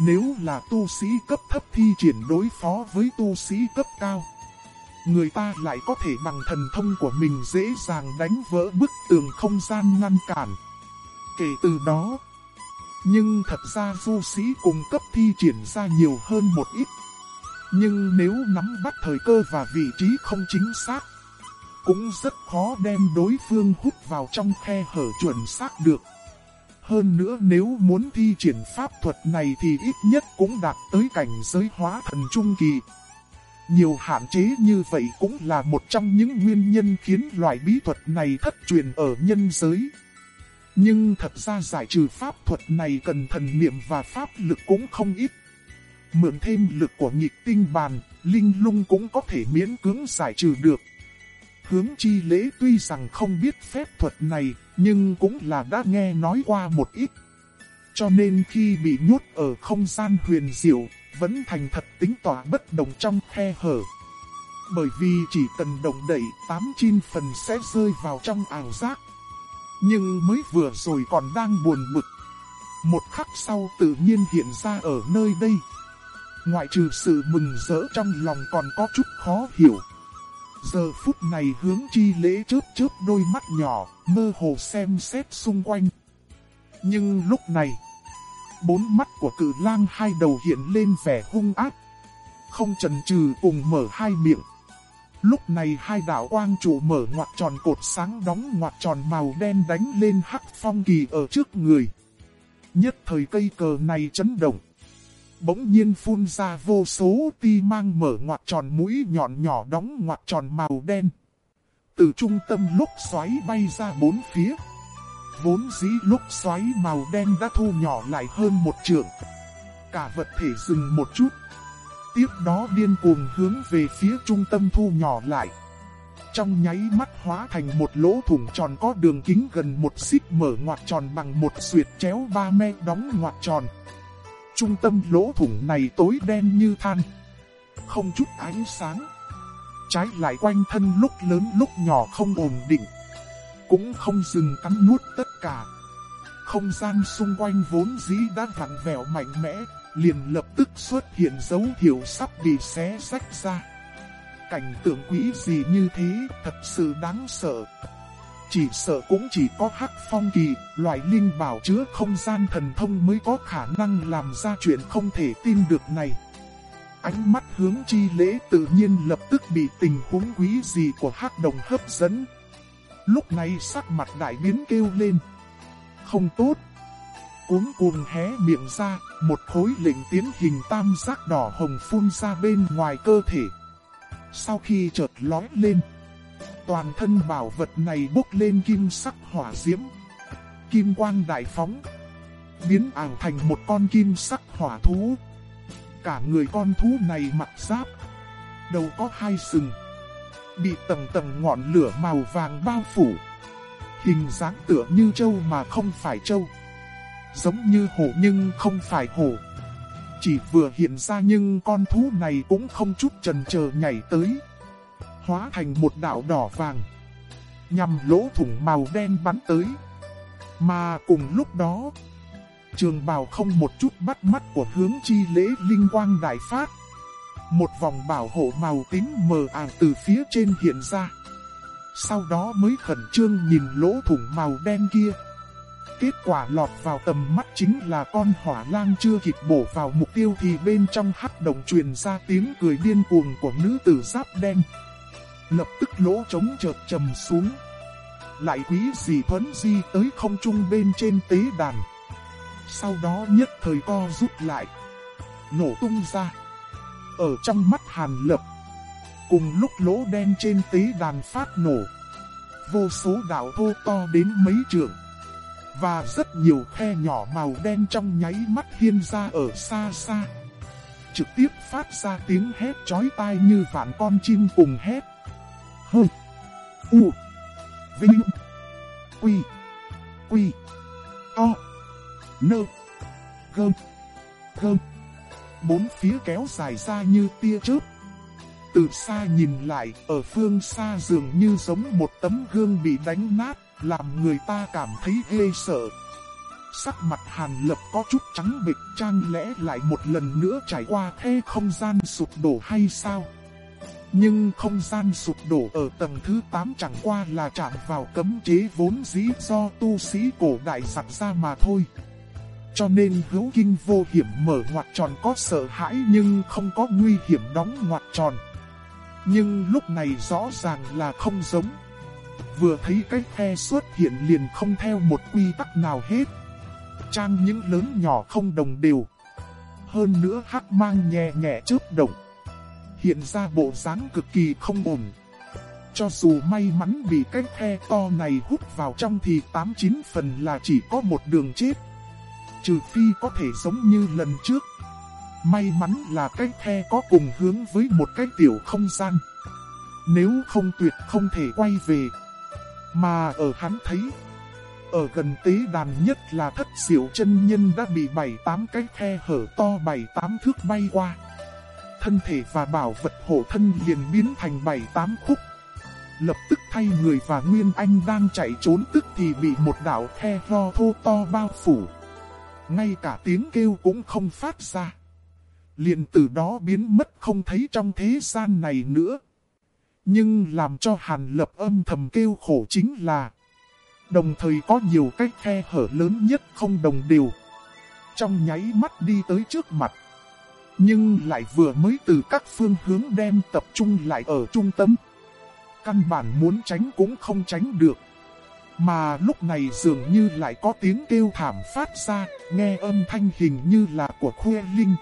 Nếu là tu sĩ cấp thấp thi triển đối phó với tu sĩ cấp cao, người ta lại có thể bằng thần thông của mình dễ dàng đánh vỡ bức tường không gian ngăn cản. Kể từ đó, nhưng thật ra du sĩ cùng cấp thi triển ra nhiều hơn một ít. Nhưng nếu nắm bắt thời cơ và vị trí không chính xác, cũng rất khó đem đối phương hút vào trong khe hở chuẩn xác được. Hơn nữa nếu muốn thi triển pháp thuật này thì ít nhất cũng đạt tới cảnh giới hóa thần trung kỳ. Nhiều hạn chế như vậy cũng là một trong những nguyên nhân khiến loại bí thuật này thất truyền ở nhân giới. Nhưng thật ra giải trừ pháp thuật này cần thần niệm và pháp lực cũng không ít. Mượn thêm lực của nhịp tinh bàn, linh lung cũng có thể miễn cưỡng giải trừ được. Hướng chi lễ tuy rằng không biết phép thuật này, nhưng cũng là đã nghe nói qua một ít. Cho nên khi bị nhốt ở không gian huyền diệu, vẫn thành thật tính tỏa bất đồng trong khe hở. Bởi vì chỉ cần động đẩy, tám chín phần sẽ rơi vào trong ảo giác. Nhưng mới vừa rồi còn đang buồn bực. Một khắc sau tự nhiên hiện ra ở nơi đây. Ngoại trừ sự mừng rỡ trong lòng còn có chút khó hiểu. Giờ phút này hướng chi lễ chớp chớp đôi mắt nhỏ, mơ hồ xem xét xung quanh. Nhưng lúc này, bốn mắt của cử lang hai đầu hiện lên vẻ hung ác. Không chần chừ cùng mở hai miệng. Lúc này hai đạo quang trụ mở ngoặt tròn cột sáng đóng ngoặt tròn màu đen đánh lên hắc phong kỳ ở trước người. Nhất thời cây cờ này chấn động bỗng nhiên phun ra vô số ti mang mở ngoặt tròn mũi nhọn nhỏ đóng ngoặt tròn màu đen. Từ trung tâm lúc xoáy bay ra bốn phía. Vốn dĩ lúc xoáy màu đen đã thu nhỏ lại hơn một trượng. Cả vật thể dừng một chút. Tiếp đó điên cuồng hướng về phía trung tâm thu nhỏ lại. Trong nháy mắt hóa thành một lỗ thủng tròn có đường kính gần một xích mở ngoặt tròn bằng một suyệt chéo ba me đóng ngoặt tròn. Trung tâm lỗ thủng này tối đen như than. Không chút ánh sáng. Trái lại quanh thân lúc lớn lúc nhỏ không ổn định. Cũng không dừng cắn nuốt tất cả. Không gian xung quanh vốn dĩ đã vặn vẹo mạnh mẽ, liền lập tức xuất hiện dấu hiệu sắp bị xé rách ra. Cảnh tượng quỷ gì như thế, thật sự đáng sợ. chỉ sợ cũng chỉ có hắc phong kỳ, loại linh bảo chứa không gian thần thông mới có khả năng làm ra chuyện không thể tin được này. Ánh mắt hướng chi lễ tự nhiên lập tức bị tình huống quý gì của hắc đồng hấp dẫn. Lúc này sắc mặt đại biến kêu lên. Không tốt. Cuốn cuồng hé miệng ra, một khối lệnh tiến hình tam giác đỏ hồng phun ra bên ngoài cơ thể. Sau khi chợt lói lên, toàn thân bảo vật này bốc lên kim sắc hỏa diễm. Kim quang đại phóng, biến ảo thành một con kim sắc hỏa thú. Cả người con thú này mặc giáp, đầu có hai sừng, bị tầng tầng ngọn lửa màu vàng bao phủ. Hình dáng tựa như trâu mà không phải trâu. Giống như hổ nhưng không phải hổ. Chỉ vừa hiện ra nhưng con thú này cũng không chút chần chờ nhảy tới. Hóa thành một đạo đỏ vàng. Nhằm lỗ thủng màu đen bắn tới. Mà cùng lúc đó, trường bào không một chút bắt mắt của hướng chi lễ linh quang đại phát. Một vòng bảo hộ màu tím mờ ảo từ phía trên hiện ra. Sau đó mới khẩn trương nhìn lỗ thủng màu đen kia. Kết quả lọt vào tầm mắt chính là con hỏa lang chưa kịp bổ vào mục tiêu thì bên trong hắc đồng truyền ra tiếng cười điên cuồng của nữ tử giáp đen. Lập tức lỗ trống chợt trầm xuống. Lại quý gì thuấn di tới không trung bên trên tế đàn. Sau đó nhất thời co rút lại. Nổ tung ra. Ở trong mắt hàn lập. Cùng lúc lỗ đen trên tế đàn phát nổ. Vô số đạo thô to đến mấy trường và rất nhiều khe nhỏ màu đen trong nháy mắt hiên ra ở xa xa. Trực tiếp phát ra tiếng hét chói tai như vạn con chim cùng hét. Hừ, U! Vinh! Quy! Quy! To! Nơ! Gơm! Gơm! Bốn phía kéo dài ra như tia chớp. Từ xa nhìn lại, ở phương xa dường như giống một tấm gương bị đánh nát làm người ta cảm thấy ghê sợ. Sắc mặt hàn lập có chút trắng bệch trang lẽ lại một lần nữa trải qua thế không gian sụp đổ hay sao? Nhưng không gian sụp đổ ở tầng thứ 8 chẳng qua là chạm vào cấm chế vốn dĩ do tu sĩ cổ đại sẵn ra mà thôi. Cho nên hữu kinh vô hiểm mở ngoặt tròn có sợ hãi nhưng không có nguy hiểm đóng ngoặt tròn. Nhưng lúc này rõ ràng là không giống. Vừa thấy cái khe xuất hiện liền không theo một quy tắc nào hết. Trang những lớn nhỏ không đồng đều. Hơn nữa hắc mang nhẹ nhẹ chớp động. Hiện ra bộ dáng cực kỳ không ổn. Cho dù may mắn bị cái khe to này hút vào trong thì 89 phần là chỉ có một đường chết. Trừ phi có thể giống như lần trước. May mắn là cái khe có cùng hướng với một cái tiểu không gian. Nếu không tuyệt không thể quay về. Mà ở hắn thấy, ở gần tế đàn nhất là thất diệu chân nhân đã bị bảy tám cái khe hở to bảy tám thước bay qua. Thân thể và bảo vật hộ thân liền biến thành bảy tám khúc. Lập tức thay người và Nguyên Anh đang chạy trốn tức thì bị một đảo khe ro thô to bao phủ. Ngay cả tiếng kêu cũng không phát ra. Liền từ đó biến mất không thấy trong thế gian này nữa. Nhưng làm cho Hàn Lập âm thầm kêu khổ chính là, Đồng thời có nhiều cái khe hở lớn nhất không đồng đều Trong nháy mắt đi tới trước mặt Nhưng lại vừa mới từ các phương hướng đem tập trung lại ở trung tâm Căn bản muốn tránh cũng không tránh được mà lúc này dường như lại có tiếng kêu thảm phát ra Nghe âm thanh hình như là của khuê linh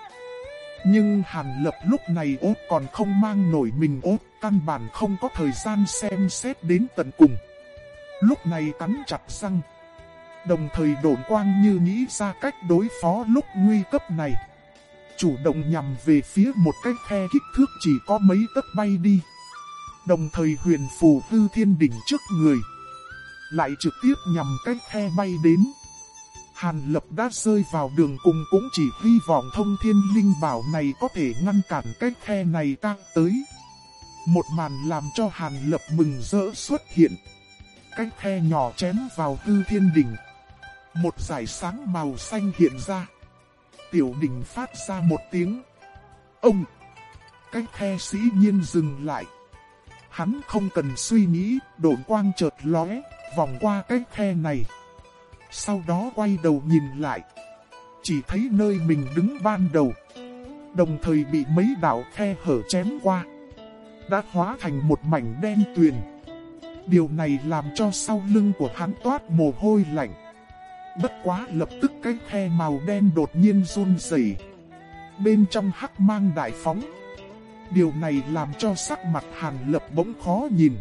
nhưng Hàn Lập lúc này ốt còn không mang nổi mình ốt, căn bản không có thời gian xem xét đến tận cùng. Lúc này cắn chặt răng. Đồng thời đồn quang như nghĩ ra cách đối phó lúc nguy cấp này. Chủ động nhằm về phía một cái khe kích thước chỉ có mấy tấc bay đi. Đồng thời huyền phù hư thiên đỉnh trước người. Lại trực tiếp nhằm cái khe bay đến. Hàn Lập đã rơi vào đường cùng cũng chỉ hy vọng thông thiên linh bảo này có thể ngăn cản cái khe này tăng tới. Một màn làm cho Hàn Lập mừng rỡ xuất hiện. Cái khe nhỏ chém vào tư thiên đỉnh. Một giải sáng màu xanh hiện ra. Tiểu đỉnh phát ra một tiếng. Ông! Cái khe sĩ nhiên dừng lại. Hắn không cần suy nghĩ, độn quang chợt lóe, vòng qua cái khe này. Sau đó quay đầu nhìn lại. Chỉ thấy nơi mình đứng ban đầu. Đồng thời bị mấy đảo khe hở chém qua. Đã hóa thành một mảnh đen tuyền. Điều này làm cho sau lưng của hắn toát mồ hôi lạnh. Bất quá lập tức cái khe màu đen đột nhiên run rẩy. Bên trong hắc mang đại phóng. Điều này làm cho sắc mặt Hàn Lập bỗng khó nhìn.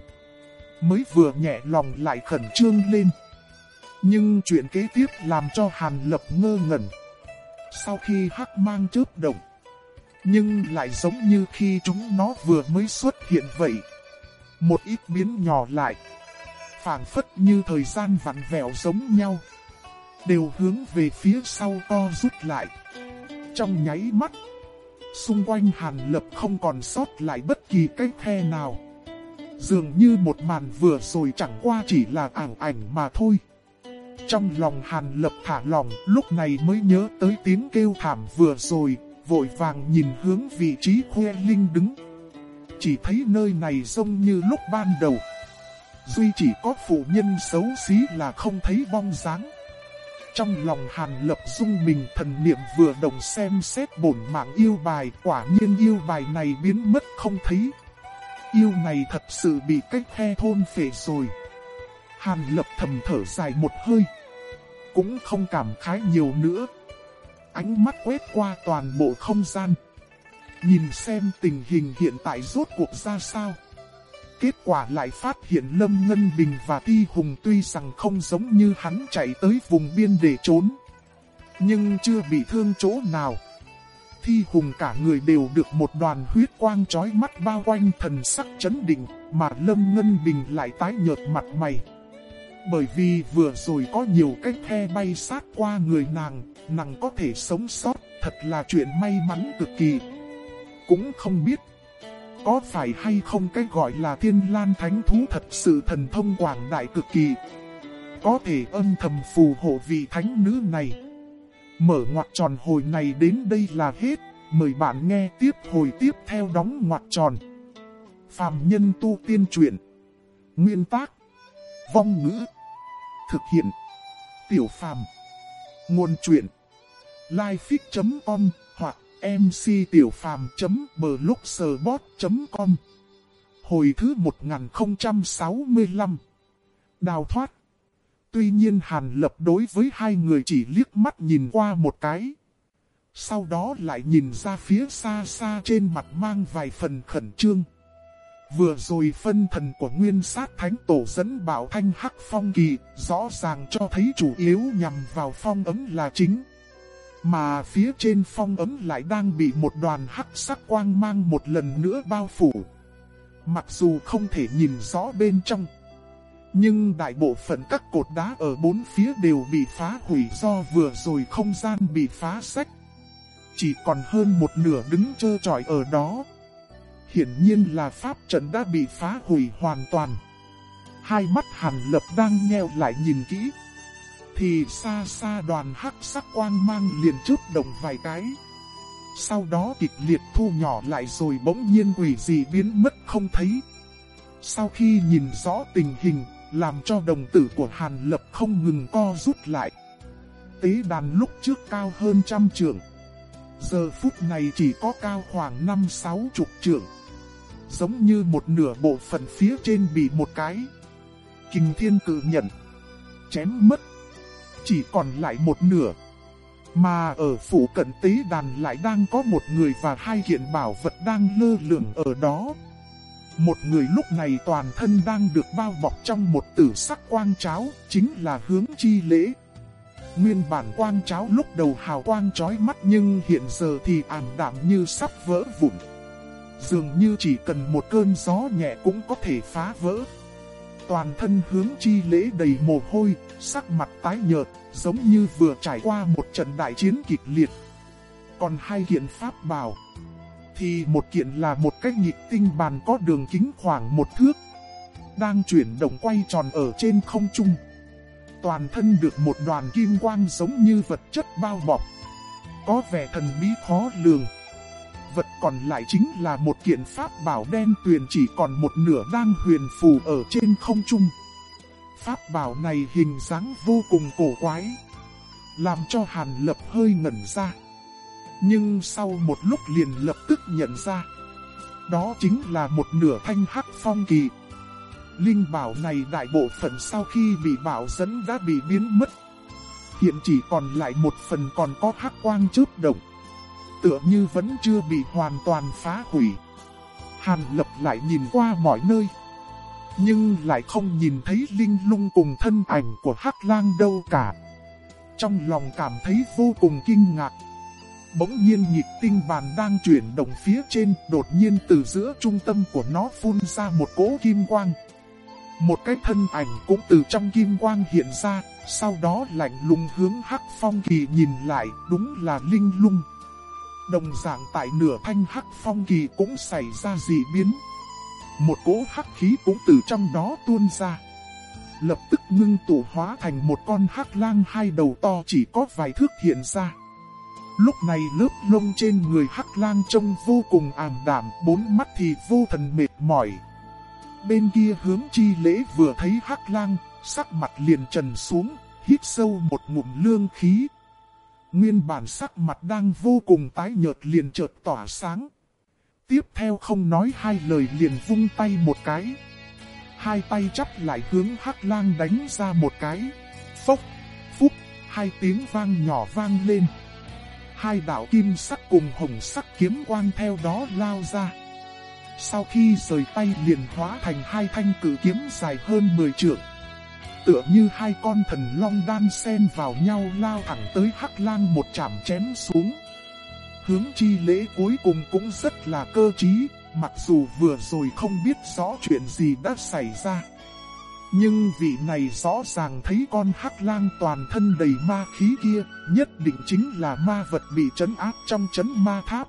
Mới vừa nhẹ lòng lại khẩn trương lên. Nhưng chuyện kế tiếp làm cho Hàn Lập ngơ ngẩn. Sau khi hắc mang chớp động. Nhưng lại giống như khi chúng nó vừa mới xuất hiện vậy. Một ít biến nhỏ lại. phảng phất như thời gian vặn vẹo giống nhau. Đều hướng về phía sau co rút lại. Trong nháy mắt. Xung quanh Hàn Lập không còn sót lại bất kỳ cái khe nào. Dường như một màn vừa rồi chẳng qua chỉ là ảng ảnh mà thôi. Trong lòng Hàn Lập thả lòng, lúc này mới nhớ tới tiếng kêu thảm vừa rồi, vội vàng nhìn hướng vị trí khuê linh đứng. Chỉ thấy nơi này giống như lúc ban đầu. Duy chỉ có phụ nhân xấu xí là không thấy bong dáng. Trong lòng Hàn Lập dung mình thần niệm vừa đồng xem xét bổn mạng yêu bài, quả nhiên yêu bài này biến mất không thấy. Yêu này thật sự bị cách the thôn phệ rồi. Hàn Lập thầm thở dài một hơi. Cũng không cảm khái nhiều nữa. Ánh mắt quét qua toàn bộ không gian. Nhìn xem tình hình hiện tại rốt cuộc ra sao. Kết quả lại phát hiện Lâm Ngân Bình và Ti Hùng tuy rằng không giống như hắn chạy tới vùng biên để trốn. Nhưng chưa bị thương chỗ nào. Thi Hùng cả người đều được một đoàn huyết quang trói mắt bao quanh thần sắc chấn định, mà Lâm Ngân Bình lại tái nhợt mặt mày. Bởi vì vừa rồi có nhiều cái the bay sát qua người nàng, nàng có thể sống sót, thật là chuyện may mắn cực kỳ. Cũng không biết có phải hay không cái gọi là thiên lan thánh thú thật sự thần thông quảng đại cực kỳ. Có thể âm thầm phù hộ vị thánh nữ này. Mở ngoặc tròn hồi này đến đây là hết. Mời bạn nghe tiếp hồi tiếp theo đóng ngoặc tròn. Phạm nhân tu tiên truyện. Nguyên tác. Vong ngữ. Thực hiện. Tiểu phàm. Nguồn truyện. Lifefix.com hoặc mctiểupham.blogspot.com Hồi thứ 1065 Đào thoát Tuy nhiên Hàn Lập đối với hai người chỉ liếc mắt nhìn qua một cái. Sau đó lại nhìn ra phía xa xa trên mặt mang vài phần khẩn trương. Vừa rồi phân thần của nguyên sát thánh tổ dẫn bảo thanh hắc phong kỳ, rõ ràng cho thấy chủ yếu nhằm vào phong ấm là chính. Mà phía trên phong ấm lại đang bị một đoàn hắc sắc quang mang một lần nữa bao phủ. Mặc dù không thể nhìn rõ bên trong. Nhưng đại bộ phận các cột đá ở bốn phía đều bị phá hủy do vừa rồi không gian bị phá sách. Chỉ còn hơn một nửa đứng trơ trọi ở đó. Hiển nhiên là pháp trận đã bị phá hủy hoàn toàn. Hai mắt hàn lập đang nheo lại nhìn kỹ thì xa xa đoàn hắc sắc quang mang liền chút động vài cái. Sau đó kịch liệt thu nhỏ lại rồi bỗng nhiên quỷ gì biến mất không thấy. Sau khi nhìn rõ tình hình, làm cho đồng tử của Hàn Lập không ngừng co rút lại. Tế đàn lúc trước cao hơn trăm trượng. Giờ phút này chỉ có cao khoảng năm sáu chục trượng. Giống như một nửa bộ phận phía trên bị một cái. Kinh thiên cử nhận. Chém mất chỉ còn lại một nửa. Mà ở phủ cận tế đàn lại đang có một người và hai kiện bảo vật đang lơ lửng ở đó. Một người lúc này toàn thân đang được bao bọc trong một tử sắc quang cháo, chính là hướng chi lễ. Nguyên bản quang cháo lúc đầu hào quang chói mắt nhưng hiện giờ thì ảm đạm như sắp vỡ vụn. Dường như chỉ cần một cơn gió nhẹ cũng có thể phá vỡ toàn thân hướng chi lễ đầy mồ hôi, sắc mặt tái nhợt, giống như vừa trải qua một trận đại chiến kịch liệt. Còn hai kiện pháp bảo, thì một kiện là một cái nhịp tinh bàn có đường kính khoảng một thước, đang chuyển động quay tròn ở trên không trung. Toàn thân được một đoàn kim quang giống như vật chất bao bọc, có vẻ thần bí khó lường vật còn lại chính là một kiện pháp bảo đen tuyền chỉ còn một nửa đang huyền phù ở trên không trung. Pháp bảo này hình dáng vô cùng cổ quái, làm cho Hàn Lập hơi ngẩn ra. Nhưng sau một lúc liền lập tức nhận ra, đó chính là một nửa thanh hắc phong kỳ. Linh bảo này đại bộ phận sau khi bị bảo dẫn đã bị biến mất. Hiện chỉ còn lại một phần còn có hắc quang chớp động. Tựa như vẫn chưa bị hoàn toàn phá hủy. Hàn lập lại nhìn qua mọi nơi. Nhưng lại không nhìn thấy linh lung cùng thân ảnh của hắc lang đâu cả. Trong lòng cảm thấy vô cùng kinh ngạc. Bỗng nhiên nhịp tinh bàn đang chuyển động phía trên, đột nhiên từ giữa trung tâm của nó phun ra một cỗ kim quang. Một cái thân ảnh cũng từ trong kim quang hiện ra, sau đó lạnh lùng hướng Hắc Phong Kỳ nhìn lại, đúng là linh lung. Đồng dạng tại nửa thanh Hắc Phong Kỳ cũng xảy ra dị biến. Một cỗ hắc khí cũng từ trong đó tuôn ra. Lập tức ngưng tụ hóa thành một con hắc lang hai đầu to chỉ có vài thước hiện ra. Lúc này lớp lông trên người hắc lang trông vô cùng ảm đạm, bốn mắt thì vô thần mệt mỏi. Bên kia hướng chi lễ vừa thấy hắc lang, sắc mặt liền trần xuống, hít sâu một ngụm lương khí. Nguyên bản sắc mặt đang vô cùng tái nhợt liền chợt tỏa sáng. Tiếp theo không nói hai lời liền vung tay một cái. Hai tay chắp lại hướng hắc lang đánh ra một cái. Phốc, phúc, hai tiếng vang nhỏ vang lên. Hai đạo kim sắc cùng hồng sắc kiếm quang theo đó lao ra. Sau khi rời tay liền hóa thành hai thanh cử kiếm dài hơn 10 trượng. Tựa như hai con thần long đan xen vào nhau lao thẳng tới hắc lang một chạm chém xuống. Hướng chi lễ cuối cùng cũng rất là cơ trí, mặc dù vừa rồi không biết rõ chuyện gì đã xảy ra. Nhưng vị này rõ ràng thấy con hắc lang toàn thân đầy ma khí kia, nhất định chính là ma vật bị trấn áp trong trấn ma tháp.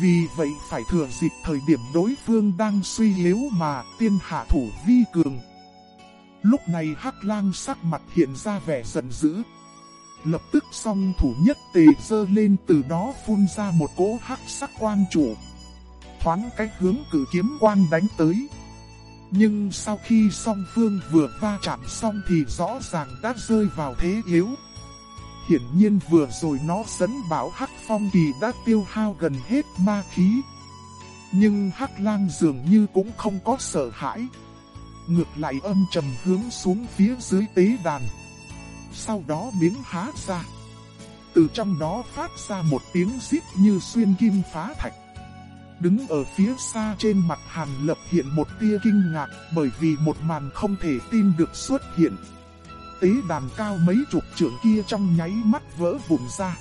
Vì vậy phải thừa dịp thời điểm đối phương đang suy yếu mà tiên hạ thủ vi cường. Lúc này hắc lang sắc mặt hiện ra vẻ giận dữ. Lập tức song thủ nhất tề dơ lên từ đó phun ra một cỗ hắc sắc quan chủ. Thoáng cách hướng cử kiếm quan đánh tới. Nhưng sau khi song phương vừa va chạm xong thì rõ ràng đã rơi vào thế yếu. Hiển nhiên vừa rồi nó dẫn bảo Hắc Phong Kỳ đã tiêu hao gần hết ma khí. Nhưng Hắc Lang dường như cũng không có sợ hãi. Ngược lại âm trầm hướng xuống phía dưới tế đàn. Sau đó biến há ra. Từ trong đó phát ra một tiếng xít như xuyên kim phá thạch. Đứng ở phía xa trên mặt Hàn Lập hiện một tia kinh ngạc bởi vì một màn không thể tin được xuất hiện. Tế đàn cao mấy chục trượng kia trong nháy mắt vỡ vụn ra.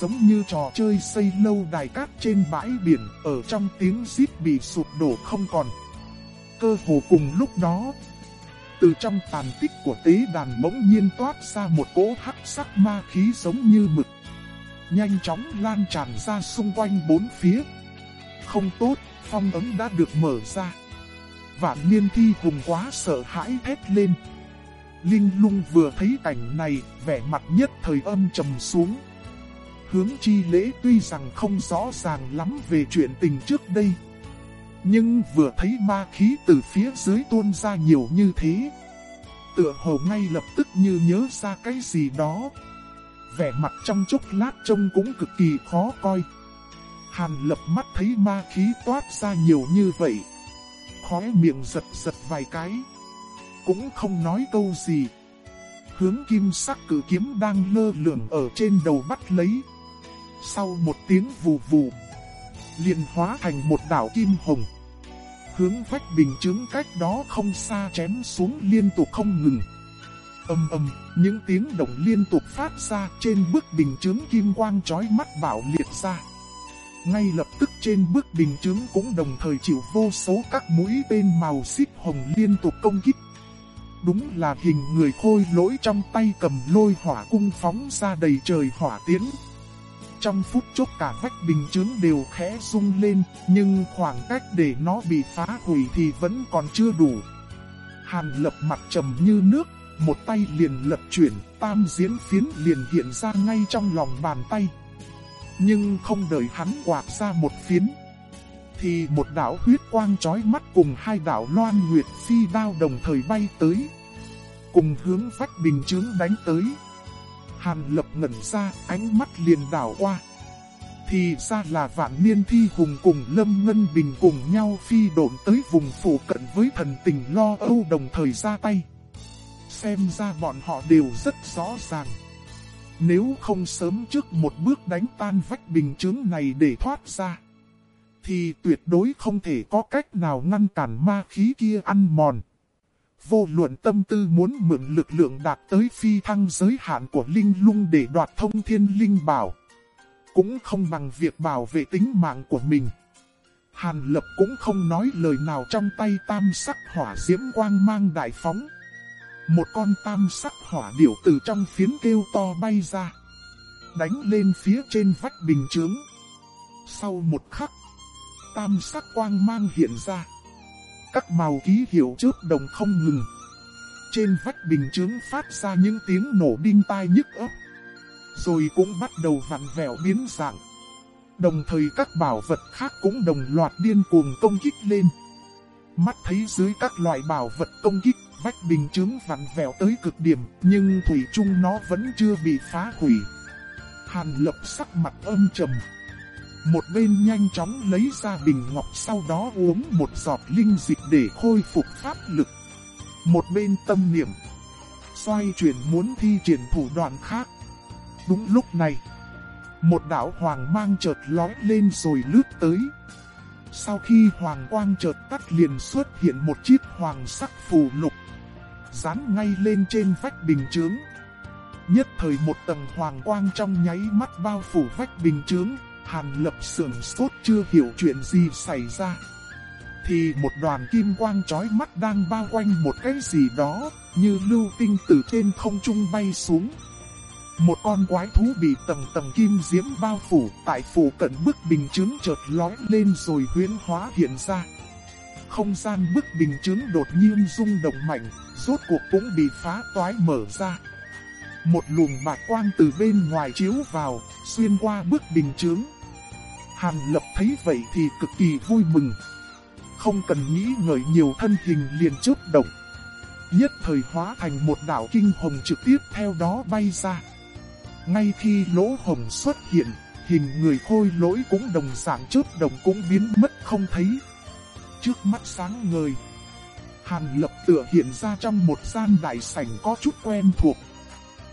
Giống như trò chơi xây lâu đài cát trên bãi biển ở trong tiếng xít bị sụp đổ không còn. Cơ hồ cùng lúc đó, từ trong tàn tích của tế đàn bỗng nhiên toát ra một cỗ hắc sắc ma khí giống như mực. Nhanh chóng lan tràn ra xung quanh bốn phía không tốt, phong ấn đã được mở ra. Vạn niên thi hùng quá sợ hãi thét lên. Linh lung vừa thấy cảnh này, vẻ mặt nhất thời âm trầm xuống. Hướng chi lễ tuy rằng không rõ ràng lắm về chuyện tình trước đây. Nhưng vừa thấy ma khí từ phía dưới tuôn ra nhiều như thế. Tựa hồ ngay lập tức như nhớ ra cái gì đó. Vẻ mặt trong chốc lát trông cũng cực kỳ khó coi. Hàn lập mắt thấy ma khí toát ra nhiều như vậy. Khóe miệng giật giật vài cái. Cũng không nói câu gì. Hướng kim sắc cử kiếm đang lơ lửng ở trên đầu bắt lấy. Sau một tiếng vù vù. liền hóa thành một đảo kim hồng. Hướng vách bình chứng cách đó không xa chém xuống liên tục không ngừng. Âm âm, những tiếng động liên tục phát ra trên bức bình chứng kim quang chói mắt bảo liệt ra. Ngay lập tức trên bước đình trướng cũng đồng thời chịu vô số các mũi tên màu xích hồng liên tục công kích. Đúng là hình người khôi lỗi trong tay cầm lôi hỏa cung phóng ra đầy trời hỏa tiến. Trong phút chốc cả vách bình trướng đều khẽ rung lên, nhưng khoảng cách để nó bị phá hủy thì vẫn còn chưa đủ. Hàn lập mặt trầm như nước, một tay liền lật chuyển, tam diễn phiến liền hiện ra ngay trong lòng bàn tay. Nhưng không đợi hắn quạt ra một phiến. Thì một đạo huyết quang chói mắt cùng hai đạo loan nguyệt phi đao đồng thời bay tới. cùng hướng vách bình chướng đánh tới. Hàn lập ngẩn ra, ánh mắt liền đảo qua. Thì ra là vạn niên thi hùng cùng Lâm Ngân Bình cùng nhau phi độn tới vùng phủ cận với thần tình lo âu đồng thời ra tay. Xem ra bọn họ đều rất rõ ràng. Nếu không sớm trước một bước đánh tan vách bình chướng này để thoát ra, thì tuyệt đối không thể có cách nào ngăn cản ma khí kia ăn mòn. Vô luận tâm tư muốn mượn lực lượng đạt tới phi thăng giới hạn của linh lung để đoạt thông thiên linh bảo. Cũng không bằng việc bảo vệ tính mạng của mình. Hàn lập cũng không nói lời nào trong tay tam sắc hỏa diễm quang mang đại phóng. Một con tam sắc hỏa điểu từ trong phiến kêu to bay ra. Đánh lên phía trên vách bình chướng. Sau một khắc, tam sắc quang mang hiện ra. Các màu ký hiệu trước đồng không ngừng. Trên vách bình chướng phát ra những tiếng nổ đinh tai nhức ấp. Rồi cũng bắt đầu vặn vẹo biến dạng. Đồng thời các bảo vật khác cũng đồng loạt điên cuồng công kích lên. Mắt thấy dưới các loại bảo vật công kích, vách bình chướng vặn vẹo tới cực điểm, nhưng thủy chung nó vẫn chưa bị phá hủy. Hàn lập sắc mặt âm trầm. Một bên nhanh chóng lấy ra bình ngọc sau đó uống một giọt linh dịch để khôi phục pháp lực. Một bên tâm niệm, xoay chuyển muốn thi triển thủ đoạn khác. Đúng lúc này, một đạo hoàng mang chợt lói lên rồi lướt tới. Sau khi hoàng quang chợt tắt liền xuất hiện một chiếc hoàng sắc phù lục, dán ngay lên trên vách bình chướng. Nhất thời một tầng hoàng quang trong nháy mắt bao phủ vách bình chướng, Hàn lập sườn sốt chưa hiểu chuyện gì xảy ra. Thì một đoàn kim quang chói mắt đang bao quanh một cái gì đó, như lưu tinh từ trên không trung bay xuống. Một con quái thú bị tầng tầng kim diễm bao phủ tại phủ cận bức bình chứng chợt lói lên rồi huyến hóa hiện ra. Không gian bức bình chứng đột nhiên rung động mạnh, rốt cuộc cũng bị phá toái mở ra. Một luồng bạc quang từ bên ngoài chiếu vào, xuyên qua bức bình chướng. Hàn lập thấy vậy thì cực kỳ vui mừng. Không cần nghĩ ngợi nhiều thân hình liền chớp động. Nhất thời hóa thành một đảo kinh hồng trực tiếp theo đó bay ra. Ngay khi lỗ hồng xuất hiện, hình người khôi lỗi cũng đồng dạng chớp động cũng biến mất không thấy. Trước mắt sáng ngời, Hàn lập tựa hiện ra trong một gian đại sảnh có chút quen thuộc.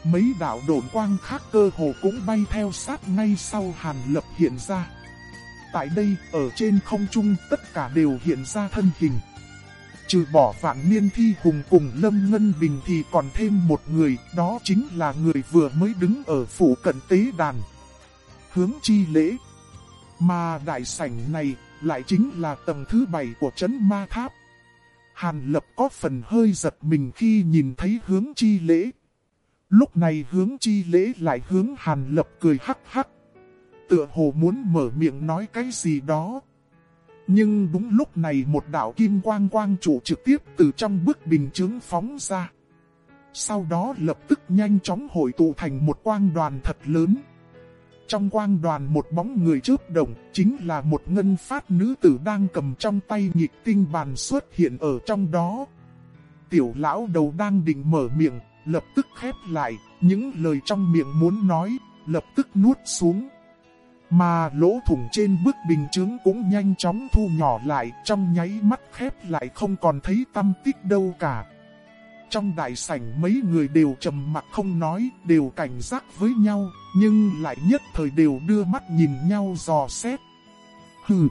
Mấy đạo đồn quang khác cơ hồ cũng bay theo sát ngay sau Hàn lập hiện ra. Tại đây, ở trên không trung tất cả đều hiện ra thân hình. Trừ bỏ vạn niên thi hùng cùng Lâm Ngân Bình thì còn thêm một người, đó chính là người vừa mới đứng ở phủ cận tế đàn. Hướng chi lễ. Mà đại sảnh này lại chính là tầng thứ bảy của trấn ma tháp. Hàn lập có phần hơi giật mình khi nhìn thấy hướng chi lễ. Lúc này hướng chi lễ lại hướng hàn lập cười hắc hắc tựa hồ muốn mở miệng nói cái gì đó. Nhưng đúng lúc này một đạo kim quang quang trụ trực tiếp từ trong bức bình chứng phóng ra. Sau đó lập tức nhanh chóng hội tụ thành một quang đoàn thật lớn. Trong quang đoàn một bóng người chớp động, chính là một ngân phát nữ tử đang cầm trong tay nhịp tinh bàn xuất hiện ở trong đó. Tiểu lão đầu đang định mở miệng, lập tức khép lại, những lời trong miệng muốn nói, lập tức nuốt xuống. Mà lỗ thủng trên bức bình chứng cũng nhanh chóng thu nhỏ lại, trong nháy mắt khép lại không còn thấy tâm tích đâu cả. Trong đại sảnh mấy người đều trầm mặt không nói, đều cảnh giác với nhau, nhưng lại nhất thời đều đưa mắt nhìn nhau dò xét. Hừ,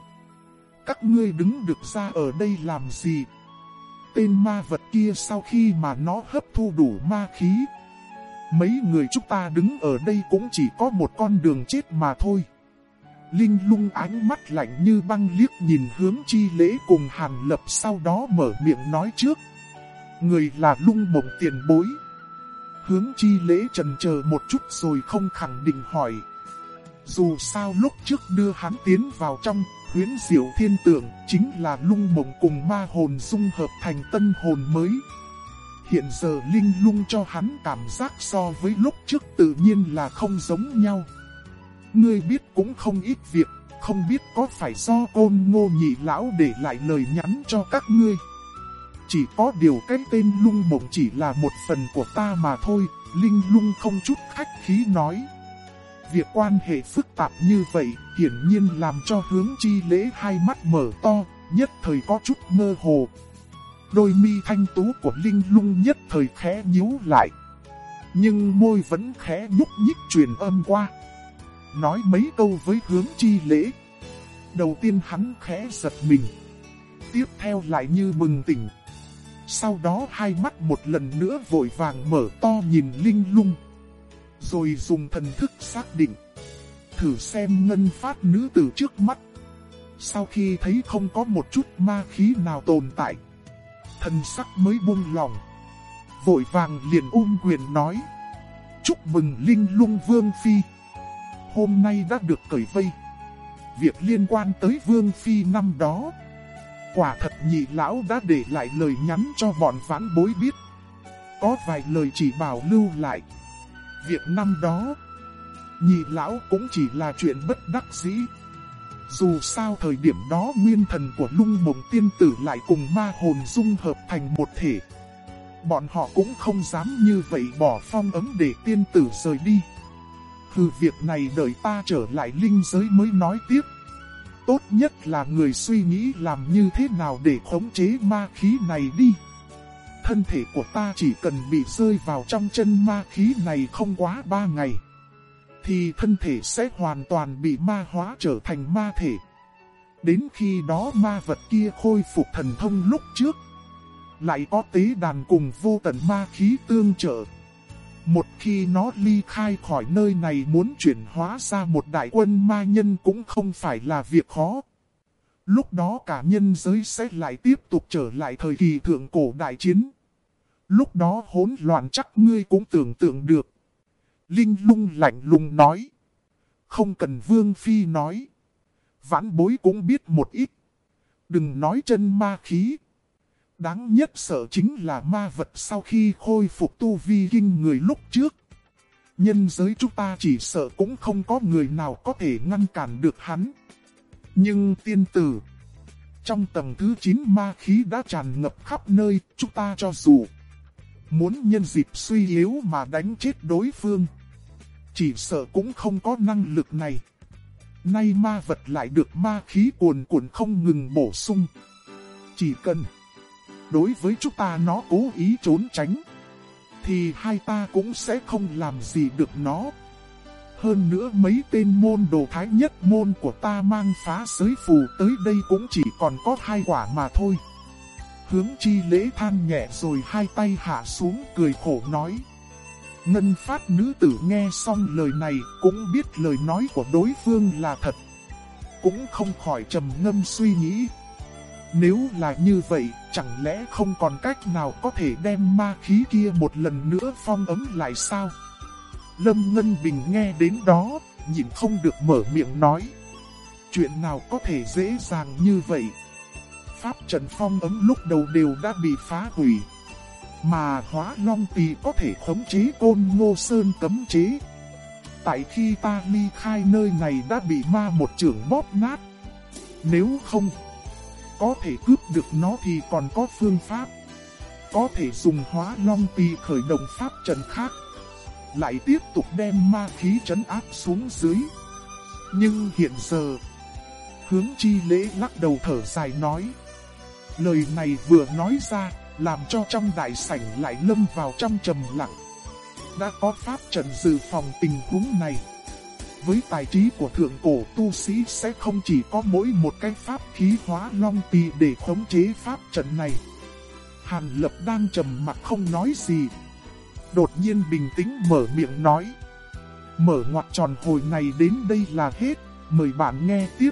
các ngươi đứng được ra ở đây làm gì? Tên ma vật kia sau khi mà nó hấp thu đủ ma khí. Mấy người chúng ta đứng ở đây cũng chỉ có một con đường chết mà thôi. Linh lung ánh mắt lạnh như băng liếc nhìn hướng chi lễ cùng hàn lập sau đó mở miệng nói trước. Người là lung mộng tiền bối. Hướng chi lễ trần chờ một chút rồi không khẳng định hỏi. Dù sao lúc trước đưa hắn tiến vào trong huyến diệu thiên tượng chính là lung mộng cùng ma hồn dung hợp thành tân hồn mới. Hiện giờ linh lung cho hắn cảm giác so với lúc trước tự nhiên là không giống nhau. Ngươi biết cũng không ít việc, không biết có phải do ôn ngô nhị lão để lại lời nhắn cho các ngươi. Chỉ có điều cái tên lung mộng chỉ là một phần của ta mà thôi, Linh lung không chút khách khí nói. Việc quan hệ phức tạp như vậy, hiển nhiên làm cho hướng chi lễ hai mắt mở to, nhất thời có chút mơ hồ. Đôi mi thanh tú của Linh lung nhất thời khẽ nhíu lại. Nhưng môi vẫn khẽ nhúc nhích truyền âm qua. Nói mấy câu với hướng chi lễ. Đầu tiên hắn khẽ giật mình. Tiếp theo lại như bừng tỉnh. Sau đó hai mắt một lần nữa vội vàng mở to nhìn Linh lung. Rồi dùng thần thức xác định. Thử xem ngân phát nữ tử trước mắt. Sau khi thấy không có một chút ma khí nào tồn tại. Thần sắc mới buông lòng. Vội vàng liền ôm quyền nói. Chúc mừng Linh lung Vương Phi. Hôm nay đã được cởi vây. Việc liên quan tới Vương Phi năm đó. Quả thật nhị lão đã để lại lời nhắn cho bọn vãn bối biết. Có vài lời chỉ bảo lưu lại. Việc năm đó, nhị lão cũng chỉ là chuyện bất đắc dĩ. Dù sao thời điểm đó nguyên thần của lung mộng tiên tử lại cùng ma hồn dung hợp thành một thể. Bọn họ cũng không dám như vậy bỏ phong ấm để tiên tử rời đi. Hừ việc này đợi ta trở lại linh giới mới nói tiếp. Tốt nhất là người suy nghĩ làm như thế nào để khống chế ma khí này đi. Thân thể của ta chỉ cần bị rơi vào trong chân ma khí này không quá ba ngày. Thì thân thể sẽ hoàn toàn bị ma hóa trở thành ma thể. Đến khi đó ma vật kia khôi phục thần thông lúc trước. Lại có tế đàn cùng vô tận ma khí tương trợ. Một khi nó ly khai khỏi nơi này muốn chuyển hóa ra một đại quân ma nhân cũng không phải là việc khó. Lúc đó cả nhân giới sẽ lại tiếp tục trở lại thời kỳ thượng cổ đại chiến. Lúc đó hỗn loạn chắc ngươi cũng tưởng tượng được. Linh lung lạnh lùng nói. Không cần Vương Phi nói. Vãn bối cũng biết một ít. Đừng nói chân ma khí. Đáng nhất sợ chính là ma vật sau khi khôi phục tu vi kinh người lúc trước. Nhân giới chúng ta chỉ sợ cũng không có người nào có thể ngăn cản được hắn. Nhưng tiên tử, trong tầng thứ 9 ma khí đã tràn ngập khắp nơi, chúng ta cho dù muốn nhân dịp suy yếu mà đánh chết đối phương. Chỉ sợ cũng không có năng lực này. Nay ma vật lại được ma khí cuồn cuộn không ngừng bổ sung. Chỉ cần đối với chúng ta nó cố ý trốn tránh, thì hai ta cũng sẽ không làm gì được nó. Hơn nữa mấy tên môn đồ thái nhất môn của ta mang phá giới phù tới đây cũng chỉ còn có hai quả mà thôi. Hướng chi lễ than nhẹ rồi hai tay hạ xuống cười khổ nói. Ngân phát nữ tử nghe xong lời này cũng biết lời nói của đối phương là thật. Cũng không khỏi trầm ngâm suy nghĩ. Nếu là như vậy, chẳng lẽ không còn cách nào có thể đem ma khí kia một lần nữa phong ấm lại sao? Lâm Ngân Bình nghe đến đó, nhìn không được mở miệng nói. Chuyện nào có thể dễ dàng như vậy? Pháp trận phong ấm lúc đầu đều đã bị phá hủy. Mà hóa long tỳ có thể khống chế côn ngô sơn cấm chế. Tại khi ta ly khai nơi này đã bị ma một trưởng bóp nát. Nếu không có thể cướp được nó thì còn có phương pháp. Có thể dùng hóa long tì khởi động pháp trận khác. Lại tiếp tục đem ma khí trấn áp xuống dưới. Nhưng hiện giờ, hướng chi lễ lắc đầu thở dài nói. Lời này vừa nói ra, làm cho trong đại sảnh lại lâm vào trong trầm lặng. Đã có pháp trận dự phòng tình huống này với tài trí của thượng cổ tu sĩ sẽ không chỉ có mỗi một cái pháp khí hóa long tỳ để khống chế pháp trận này. Hàn Lập đang trầm mặt không nói gì. Đột nhiên bình tĩnh mở miệng nói. Mở ngoặt tròn hồi này đến đây là hết, mời bạn nghe tiếp.